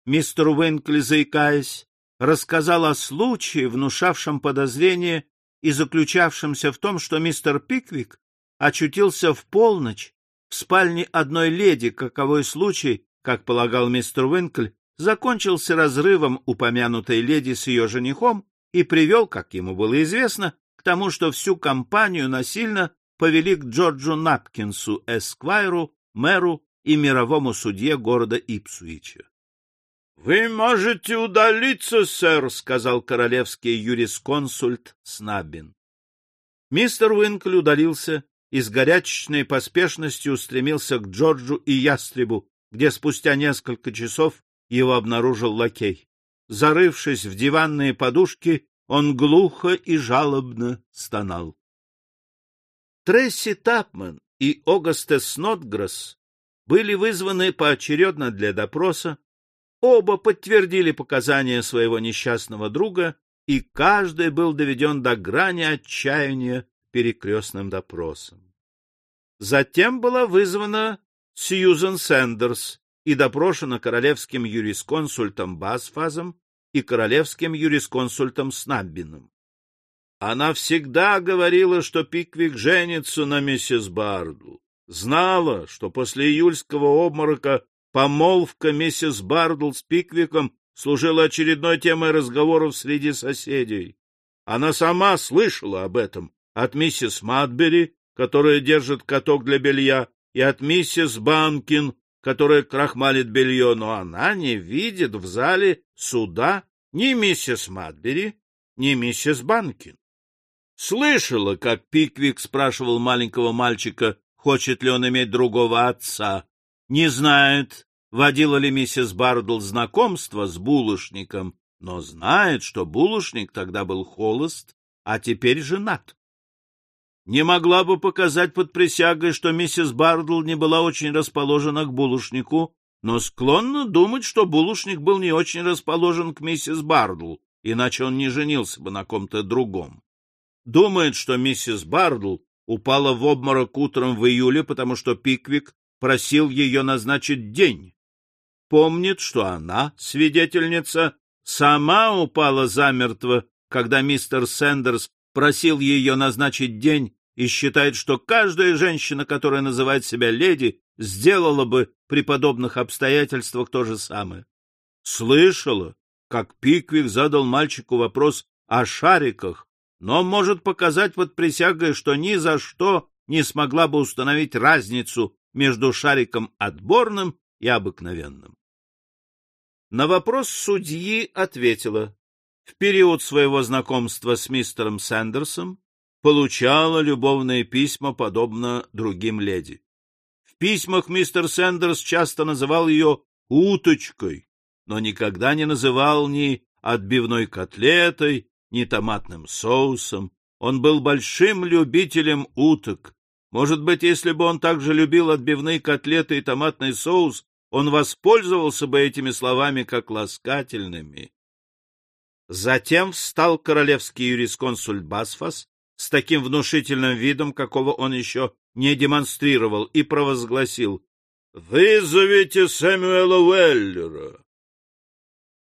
мистер Уинкли, заикаясь, рассказал о случае, внушавшем подозрение и заключавшемся в том, что мистер Пиквик очутился в полночь в спальне одной леди, каковой случай, как полагал мистер Уинкль, закончился разрывом упомянутой леди с ее женихом и привел, как ему было известно, к тому, что всю компанию насильно повели к Джорджу Напкинсу, эсквайру, мэру и мировому судье города Ипсуича. — Вы можете удалиться, сэр, — сказал королевский юрисконсульт Снаббин. Мистер Уинкл удалился и с горячечной поспешностью устремился к Джорджу и Ястребу, где спустя несколько часов его обнаружил лакей. Зарывшись в диванные подушки, он глухо и жалобно стонал. Тресси Тапман и Огасте Снотгресс были вызваны поочередно для допроса, оба подтвердили показания своего несчастного друга, и каждый был доведен до грани отчаяния перекрестным допросом. Затем была вызвана Сьюзен Сэндерс и допрошена королевским юрисконсультом Басфазом и королевским юрисконсультом Снаббином. Она всегда говорила, что Пиквик женится на миссис Бардл. Знала, что после июльского обморока помолвка миссис Бардл с Пиквиком служила очередной темой разговоров среди соседей. Она сама слышала об этом от миссис Матбери, которая держит каток для белья, и от миссис Банкин, которая крахмалит белье, но она не видит в зале суда ни миссис Матбери, ни миссис Банкин. Слышала, как Пиквик спрашивал маленького мальчика, хочет ли он иметь другого отца. Не знает, водила ли миссис Бардл знакомство с булочником, но знает, что булочник тогда был холост, а теперь женат. Не могла бы показать под присягой, что миссис Бардл не была очень расположена к булочнику, но склонна думать, что булочник был не очень расположен к миссис Бардл, иначе он не женился бы на ком-то другом. Думает, что миссис Бардл упала в обморок утром в июле, потому что Пиквик просил ее назначить день. Помнит, что она, свидетельница, сама упала замертво, когда мистер Сэндерс просил ее назначить день и считает, что каждая женщина, которая называет себя леди, сделала бы при подобных обстоятельствах то же самое. Слышала, как Пиквик задал мальчику вопрос о шариках, но может показать под присягой, что ни за что не смогла бы установить разницу между шариком отборным и обыкновенным. На вопрос судьи ответила. В период своего знакомства с мистером Сэндерсом получала любовные письма, подобно другим леди. В письмах мистер Сэндерс часто называл ее «уточкой», но никогда не называл ни отбивной котлетой, ни томатным соусом. Он был большим любителем уток. Может быть, если бы он также любил отбивные котлеты и томатный соус, он воспользовался бы этими словами как ласкательными. Затем встал королевский юрисконсульт Басфас с таким внушительным видом, какого он еще не демонстрировал, и провозгласил «Вызовите Сэмюэла Уэллера!»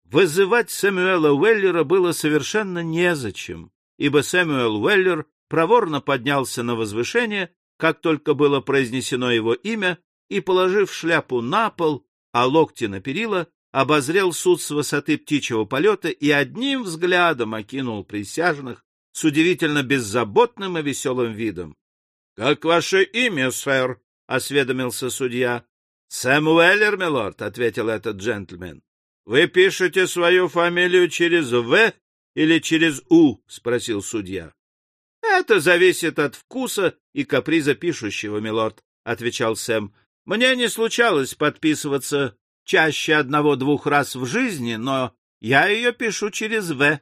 Вызывать Сэмюэла Уэллера было совершенно незачем, ибо Сэмюэл Уэллер проворно поднялся на возвышение, как только было произнесено его имя, и, положив шляпу на пол, а локти на перила, обозрел суд с высоты птичьего полета и одним взглядом окинул присяжных с удивительно беззаботным и веселым видом. — Как ваше имя, сэр? — осведомился судья. — Сэм Уэллер, милорд, — ответил этот джентльмен. Вы пишете свою фамилию через «В» или через «У»? — спросил судья. — Это зависит от вкуса и каприза пишущего, милорд, — отвечал Сэм. — Мне не случалось подписываться чаще одного-двух раз в жизни, но я ее пишу через «В».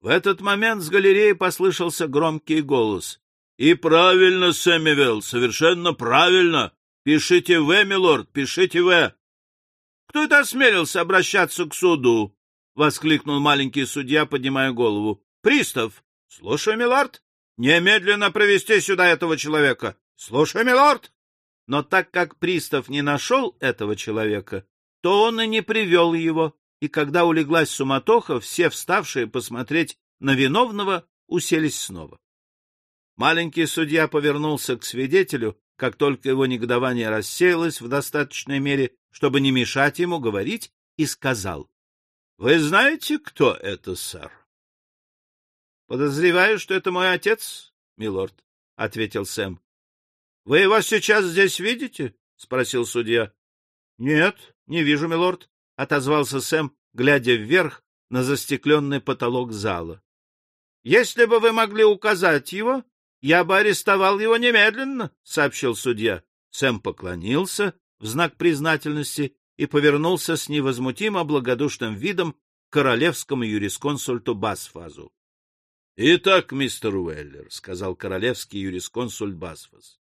В этот момент с галереи послышался громкий голос. — И правильно, Сэмюэл, совершенно правильно. Пишите «В», милорд, пишите «В». Кто это осмелился обращаться к суду? — воскликнул маленький судья, поднимая голову. — Пристав. — Слушай, милорд, немедленно провести сюда этого человека. Слушай, милорд! Но так как пристав не нашел этого человека, то он и не привел его, и когда улеглась суматоха, все вставшие посмотреть на виновного уселись снова. Маленький судья повернулся к свидетелю, как только его негодование рассеялось в достаточной мере, чтобы не мешать ему говорить, и сказал. — Вы знаете, кто это, сэр? — Подозреваю, что это мой отец, милорд, — ответил Сэм. — Вы его сейчас здесь видите? — спросил судья. — Нет, не вижу, милорд, — отозвался Сэм, глядя вверх на застекленный потолок зала. — Если бы вы могли указать его, я бы арестовал его немедленно, — сообщил судья. Сэм поклонился в знак признательности и повернулся с невозмутимо благодушным видом к королевскому юрисконсульту Басфазу. — Итак, мистер Уэллер, — сказал королевский юрисконсульт Басфаз. —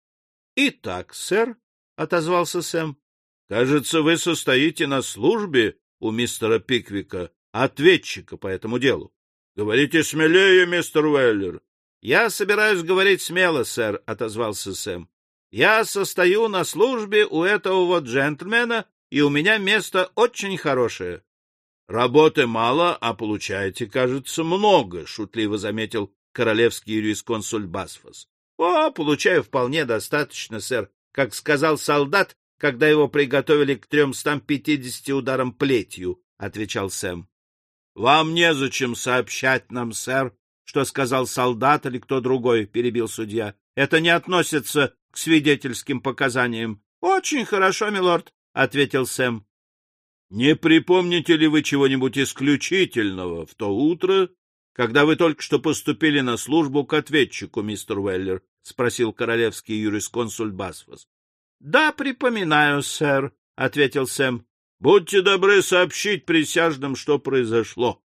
Итак, сэр, — отозвался Сэм, — кажется, вы состоите на службе у мистера Пиквика, ответчика по этому делу. — Говорите смелее, мистер Уэллер. — Я собираюсь говорить смело, сэр, — отозвался Сэм. — Я состою на службе у этого вот джентльмена, и у меня место очень хорошее. — Работы мало, а получаете, кажется, много, — шутливо заметил королевский юрисконсульт Басфос. — О, получаю вполне достаточно, сэр, как сказал солдат, когда его приготовили к тремстам пятидесяти ударам плетью, — отвечал Сэм. — Вам незачем сообщать нам, сэр, что сказал солдат или кто другой, — перебил судья. — Это не относится к свидетельским показаниям. — Очень хорошо, милорд, — ответил Сэм. — Не припомните ли вы чего-нибудь исключительного в то утро, когда вы только что поступили на службу к ответчику, мистер Уэллер? — спросил королевский юрисконсульт Басфос. — Да, припоминаю, сэр, — ответил Сэм. — Будьте добры сообщить присяжным, что произошло.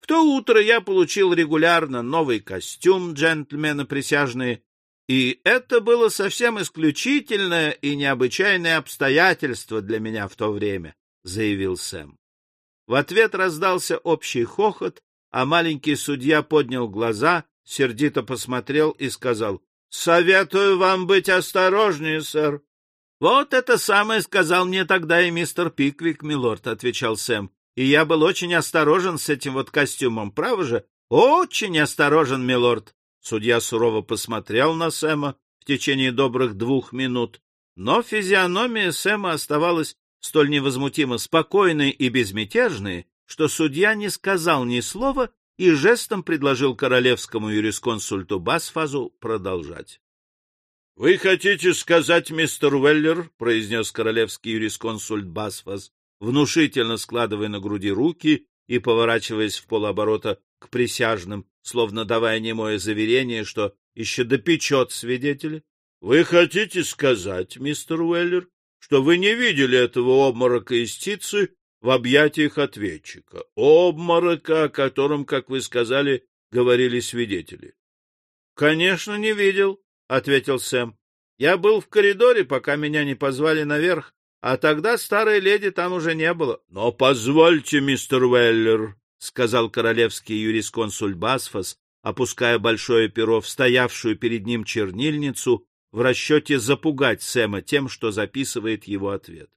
В то утро я получил регулярно новый костюм джентльмена присяжные, и это было совсем исключительное и необычайное обстоятельство для меня в то время, — заявил Сэм. В ответ раздался общий хохот, а маленький судья поднял глаза, сердито посмотрел и сказал, — Советую вам быть осторожнее, сэр. — Вот это самое сказал мне тогда и мистер Пиквик, милорд, — отвечал Сэм и я был очень осторожен с этим вот костюмом, право же? Очень осторожен, милорд. Судья сурово посмотрел на Сэма в течение добрых двух минут, но физиономия Сэма оставалась столь невозмутимо спокойной и безмятежной, что судья не сказал ни слова и жестом предложил королевскому юрисконсульту Басфазу продолжать. — Вы хотите сказать, мистер Уэллер, — произнес королевский юрисконсульт Басфаз, внушительно складывая на груди руки и поворачиваясь в полоборота к присяжным, словно давая немое заверение, что еще допечет свидетеля. — Вы хотите сказать, мистер Уэллер, что вы не видели этого обморока истицы в объятиях ответчика, обморока, о котором, как вы сказали, говорили свидетели? — Конечно, не видел, — ответил Сэм. — Я был в коридоре, пока меня не позвали наверх, а тогда старой леди там уже не было. — Но позвольте, мистер Уэллер, — сказал королевский юрисконсульт Басфас, опуская большое перо в стоявшую перед ним чернильницу в расчете запугать Сэма тем, что записывает его ответ. —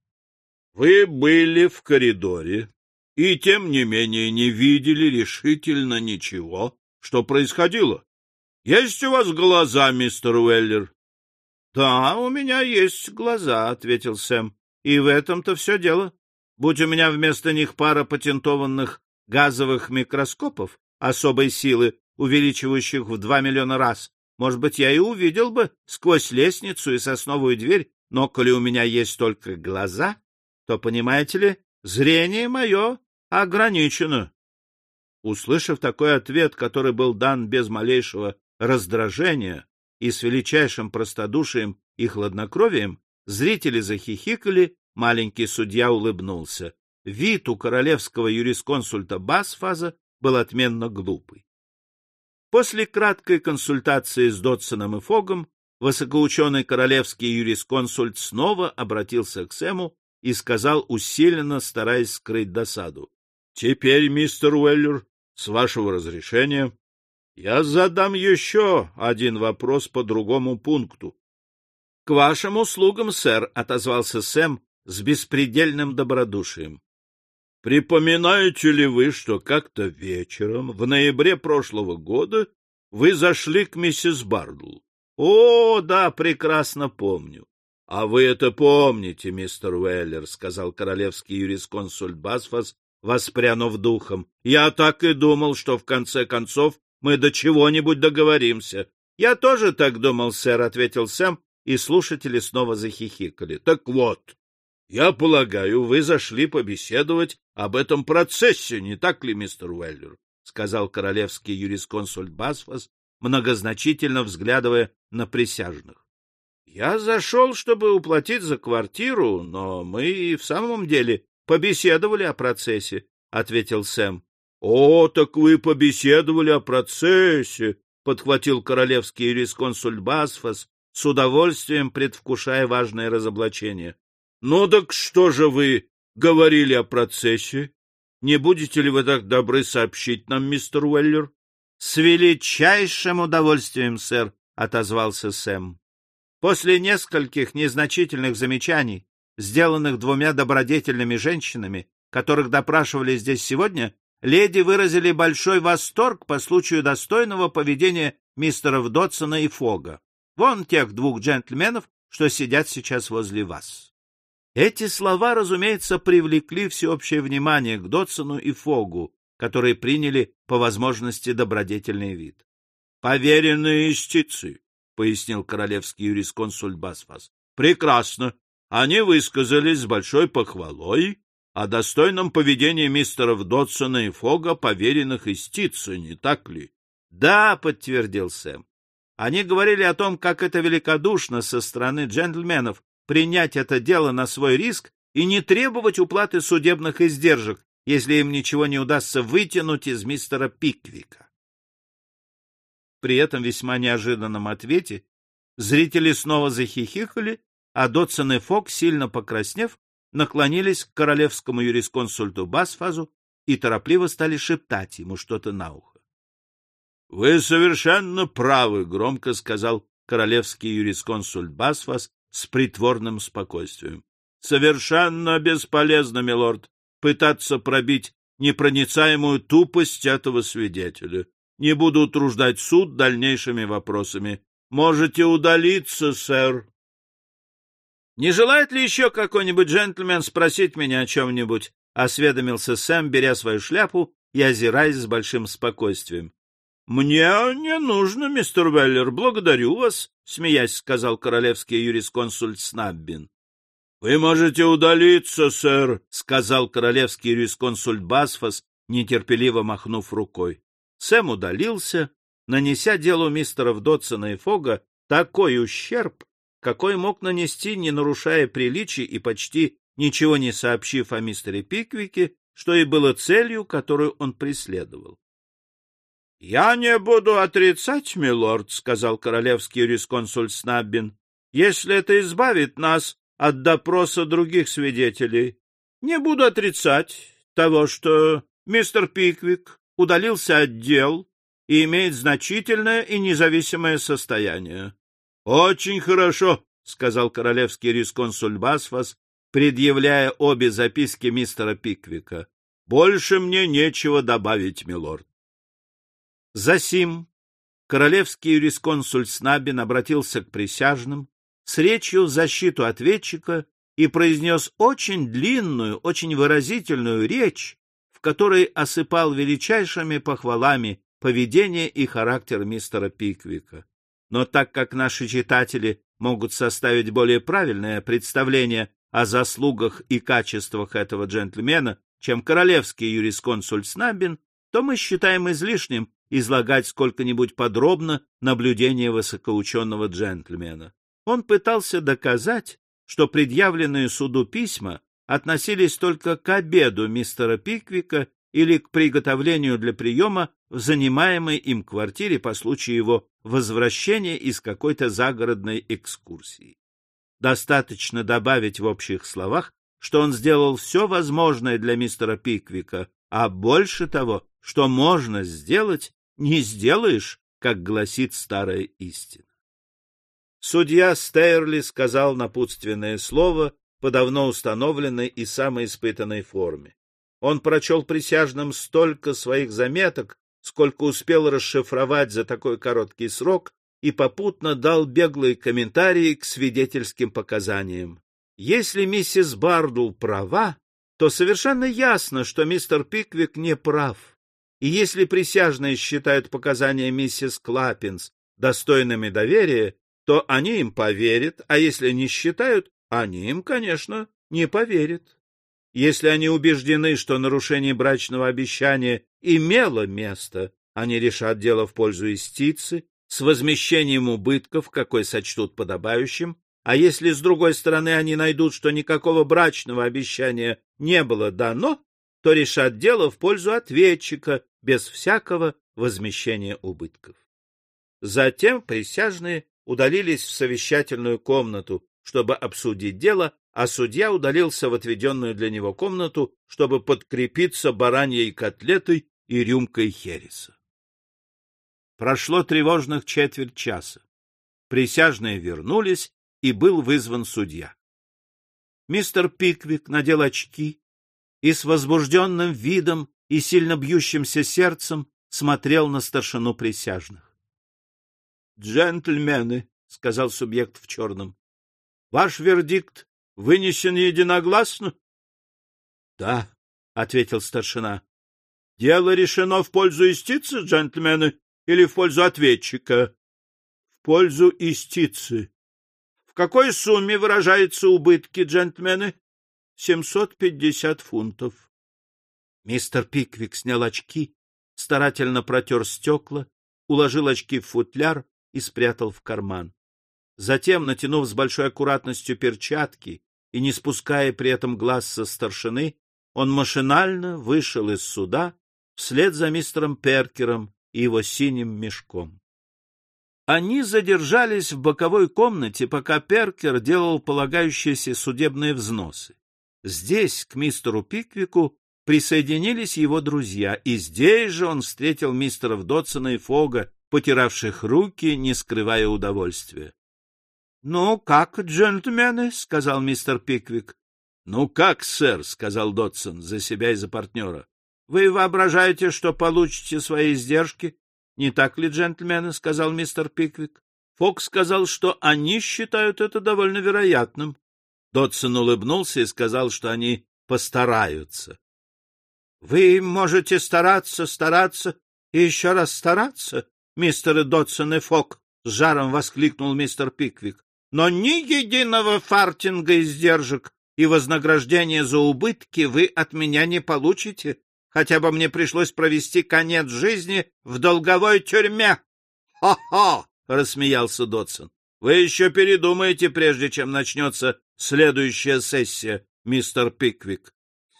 Вы были в коридоре и, тем не менее, не видели решительно ничего, что происходило. Есть у вас глаза, мистер Уэллер? — Да, у меня есть глаза, — ответил Сэм. И в этом-то все дело. Будь у меня вместо них пара патентованных газовых микроскопов особой силы, увеличивающих в два миллиона раз, может быть, я и увидел бы сквозь лестницу и сосновую дверь, но коли у меня есть только глаза, то, понимаете ли, зрение мое ограничено. Услышав такой ответ, который был дан без малейшего раздражения и с величайшим простодушием и хладнокровием, зрители захихикали Маленький судья улыбнулся. Вид у королевского юрисконсульта Басфаза был отменно глупый. После краткой консультации с Дотсоном и Фогом высокоученый королевский юрисконсульт снова обратился к Сэму и сказал, усиленно стараясь скрыть досаду. — Теперь, мистер Уэллер, с вашего разрешения, Я задам еще один вопрос по другому пункту. — К вашим услугам, сэр, — отозвался Сэм с беспредельным добродушием. — Припоминаете ли вы, что как-то вечером, в ноябре прошлого года, вы зашли к миссис Бардл? — О, да, прекрасно помню. — А вы это помните, мистер Уэллер, — сказал королевский юрисконсульт Басфас, воспрянув духом. — Я так и думал, что в конце концов мы до чего-нибудь договоримся. — Я тоже так думал, сэр, — ответил Сэм, и слушатели снова захихикали. — Так вот, я полагаю, вы зашли побеседовать об этом процессе, не так ли, мистер Уэллер? — сказал королевский юрисконсульт Басфас, многозначительно взглядывая на присяжных. — Я зашел, чтобы уплатить за квартиру, но мы и в самом деле побеседовали о процессе, — ответил Сэм. — О, так вы побеседовали о процессе, — подхватил королевский юрисконсульт Басфас, с удовольствием предвкушая важное разоблачение. — Ну так что же вы говорили о процессе? Не будете ли вы так добры сообщить нам, мистер Уэллер? — С величайшим удовольствием, сэр, — отозвался Сэм. После нескольких незначительных замечаний, сделанных двумя добродетельными женщинами, которых допрашивали здесь сегодня, леди выразили большой восторг по случаю достойного поведения мистеров Дотсона и Фога. Вон тех двух джентльменов, что сидят сейчас возле вас. Эти слова, разумеется, привлекли всеобщее внимание к Дотсону и Фогу, которые приняли по возможности добродетельный вид. — Поверенные истицы, — пояснил королевский юрисконсульт Басфас. — Прекрасно. Они высказались с большой похвалой о достойном поведении мистеров Дотсона и Фога, поверенных истицы, не так ли? — Да, — подтвердил Сэм. Они говорили о том, как это великодушно со стороны джентльменов принять это дело на свой риск и не требовать уплаты судебных издержек, если им ничего не удастся вытянуть из мистера Пиквика. При этом весьма неожиданном ответе зрители снова захихикали, а Дотсон и Фок, сильно покраснев, наклонились к королевскому юрисконсульту Басфазу и торопливо стали шептать ему что-то на ухо. — Вы совершенно правы, — громко сказал королевский юрисконсульт Басфас с притворным спокойствием. — Совершенно бесполезно, милорд, пытаться пробить непроницаемую тупость этого свидетеля. Не буду утруждать суд дальнейшими вопросами. Можете удалиться, сэр. Не желает ли еще какой-нибудь джентльмен спросить меня о чем-нибудь? — осведомился Сэм, беря свою шляпу и озираясь с большим спокойствием. — Мне не нужно, мистер Веллер, благодарю вас, — смеясь сказал королевский юрисконсульт Снаббин. — Вы можете удалиться, сэр, — сказал королевский юрисконсульт Басфас, нетерпеливо махнув рукой. Сэм удалился, нанеся делу мистеров Дотсона и Фога такой ущерб, какой мог нанести, не нарушая приличий и почти ничего не сообщив о мистере Пиквике, что и было целью, которую он преследовал. — Я не буду отрицать, милорд, — сказал королевский юрисконсульт Снаббин, — если это избавит нас от допроса других свидетелей. Не буду отрицать того, что мистер Пиквик удалился от дел и имеет значительное и независимое состояние. Очень хорошо, сказал королевский рисконсуль Басфас, предъявляя обе записки мистера Пиквика. Больше мне нечего добавить, милорд. Засим королевский юрисконсуль Снабин обратился к присяжным с речью в защиту ответчика и произнес очень длинную, очень выразительную речь, в которой осыпал величайшими похвалами поведение и характер мистера Пиквика. Но так как наши читатели могут составить более правильное представление о заслугах и качествах этого джентльмена, чем королевский юрисконсульт Снаббин, то мы считаем излишним излагать сколько-нибудь подробно наблюдения высокоученого джентльмена. Он пытался доказать, что предъявленные суду письма относились только к обеду мистера Пиквика или к приготовлению для приема в занимаемой им квартире по случаю его возвращения из какой-то загородной экскурсии. Достаточно добавить в общих словах, что он сделал все возможное для мистера Пиквика, а больше того, что можно сделать, не сделаешь, как гласит старая истина. Судья Стейрли сказал напутственное слово по давно установленной и самой испытанной форме. Он прочел присяжным столько своих заметок, сколько успел расшифровать за такой короткий срок, и попутно дал беглые комментарии к свидетельским показаниям. Если миссис Бардул права, то совершенно ясно, что мистер Пиквик не прав. И если присяжные считают показания миссис Клаппинс достойными доверия, то они им поверят, а если не считают, они им, конечно, не поверят. Если они убеждены, что нарушение брачного обещания имело место, они решат дело в пользу истицы с возмещением убытков, какой сочтут подобающим, а если, с другой стороны, они найдут, что никакого брачного обещания не было дано, то решат дело в пользу ответчика без всякого возмещения убытков. Затем присяжные удалились в совещательную комнату, чтобы обсудить дело, а судья удалился в отведенную для него комнату, чтобы подкрепиться бараньей котлетой и рюмкой хереса. Прошло тревожных четверть часа. Присяжные вернулись, и был вызван судья. Мистер Пиквик надел очки и с возбужденным видом и сильно бьющимся сердцем смотрел на старшину присяжных. — Джентльмены, — сказал субъект в черном, — ваш вердикт вынесен единогласно? — Да, — ответил старшина. — Дело решено в пользу истицы, джентльмены, или в пользу ответчика? — В пользу истицы. — В какой сумме выражаются убытки, джентльмены? — Семьсот пятьдесят фунтов. Мистер Пиквик снял очки, старательно протер стекла, уложил очки в футляр и спрятал в карман. Затем, натянув с большой аккуратностью перчатки и не спуская при этом глаз со старшины, он машинально вышел из суда вслед за мистером Перкером и его синим мешком. Они задержались в боковой комнате, пока Перкер делал полагающиеся судебные взносы. Здесь к мистеру Пиквику присоединились его друзья, и здесь же он встретил мистеров Дотсона и Фога, потиравших руки, не скрывая удовольствия. — Ну, как, джентльмены? — сказал мистер Пиквик. — Ну, как, сэр? — сказал Дотсон за себя и за партнера. Вы воображаете, что получите свои издержки? Не так ли, джентльмены? — сказал мистер Пиквик. Фокс сказал, что они считают это довольно вероятным. Дотсон улыбнулся и сказал, что они постараются. — Вы можете стараться, стараться и еще раз стараться, мистер Дотсон и Фок, — с жаром воскликнул мистер Пиквик. — Но ни единого фартинга издержек и вознаграждения за убытки вы от меня не получите хотя бы мне пришлось провести конец жизни в долговой тюрьме. Хо — рассмеялся Дотсон. — Вы еще передумаете, прежде чем начнется следующая сессия, мистер Пиквик.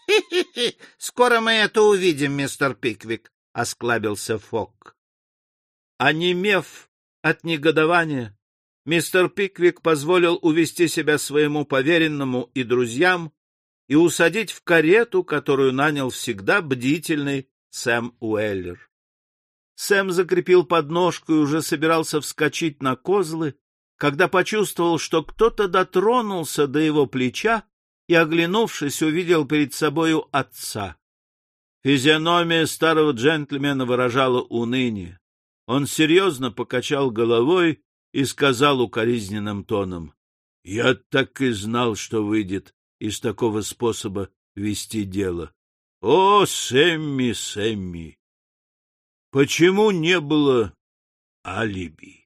Хи-хи-хи! Скоро мы это увидим, мистер Пиквик, — осклабился Фок. Онемев от негодования, мистер Пиквик позволил увести себя своему поверенному и друзьям и усадить в карету, которую нанял всегда бдительный Сэм Уэллер. Сэм закрепил подножку и уже собирался вскочить на козлы, когда почувствовал, что кто-то дотронулся до его плеча и, оглянувшись, увидел перед собою отца. Физиономия старого джентльмена выражала уныние. Он серьезно покачал головой и сказал укоризненным тоном, — Я так и знал, что выйдет из такого способа вести дело. О, Сэмми, Сэмми! Почему не было алиби?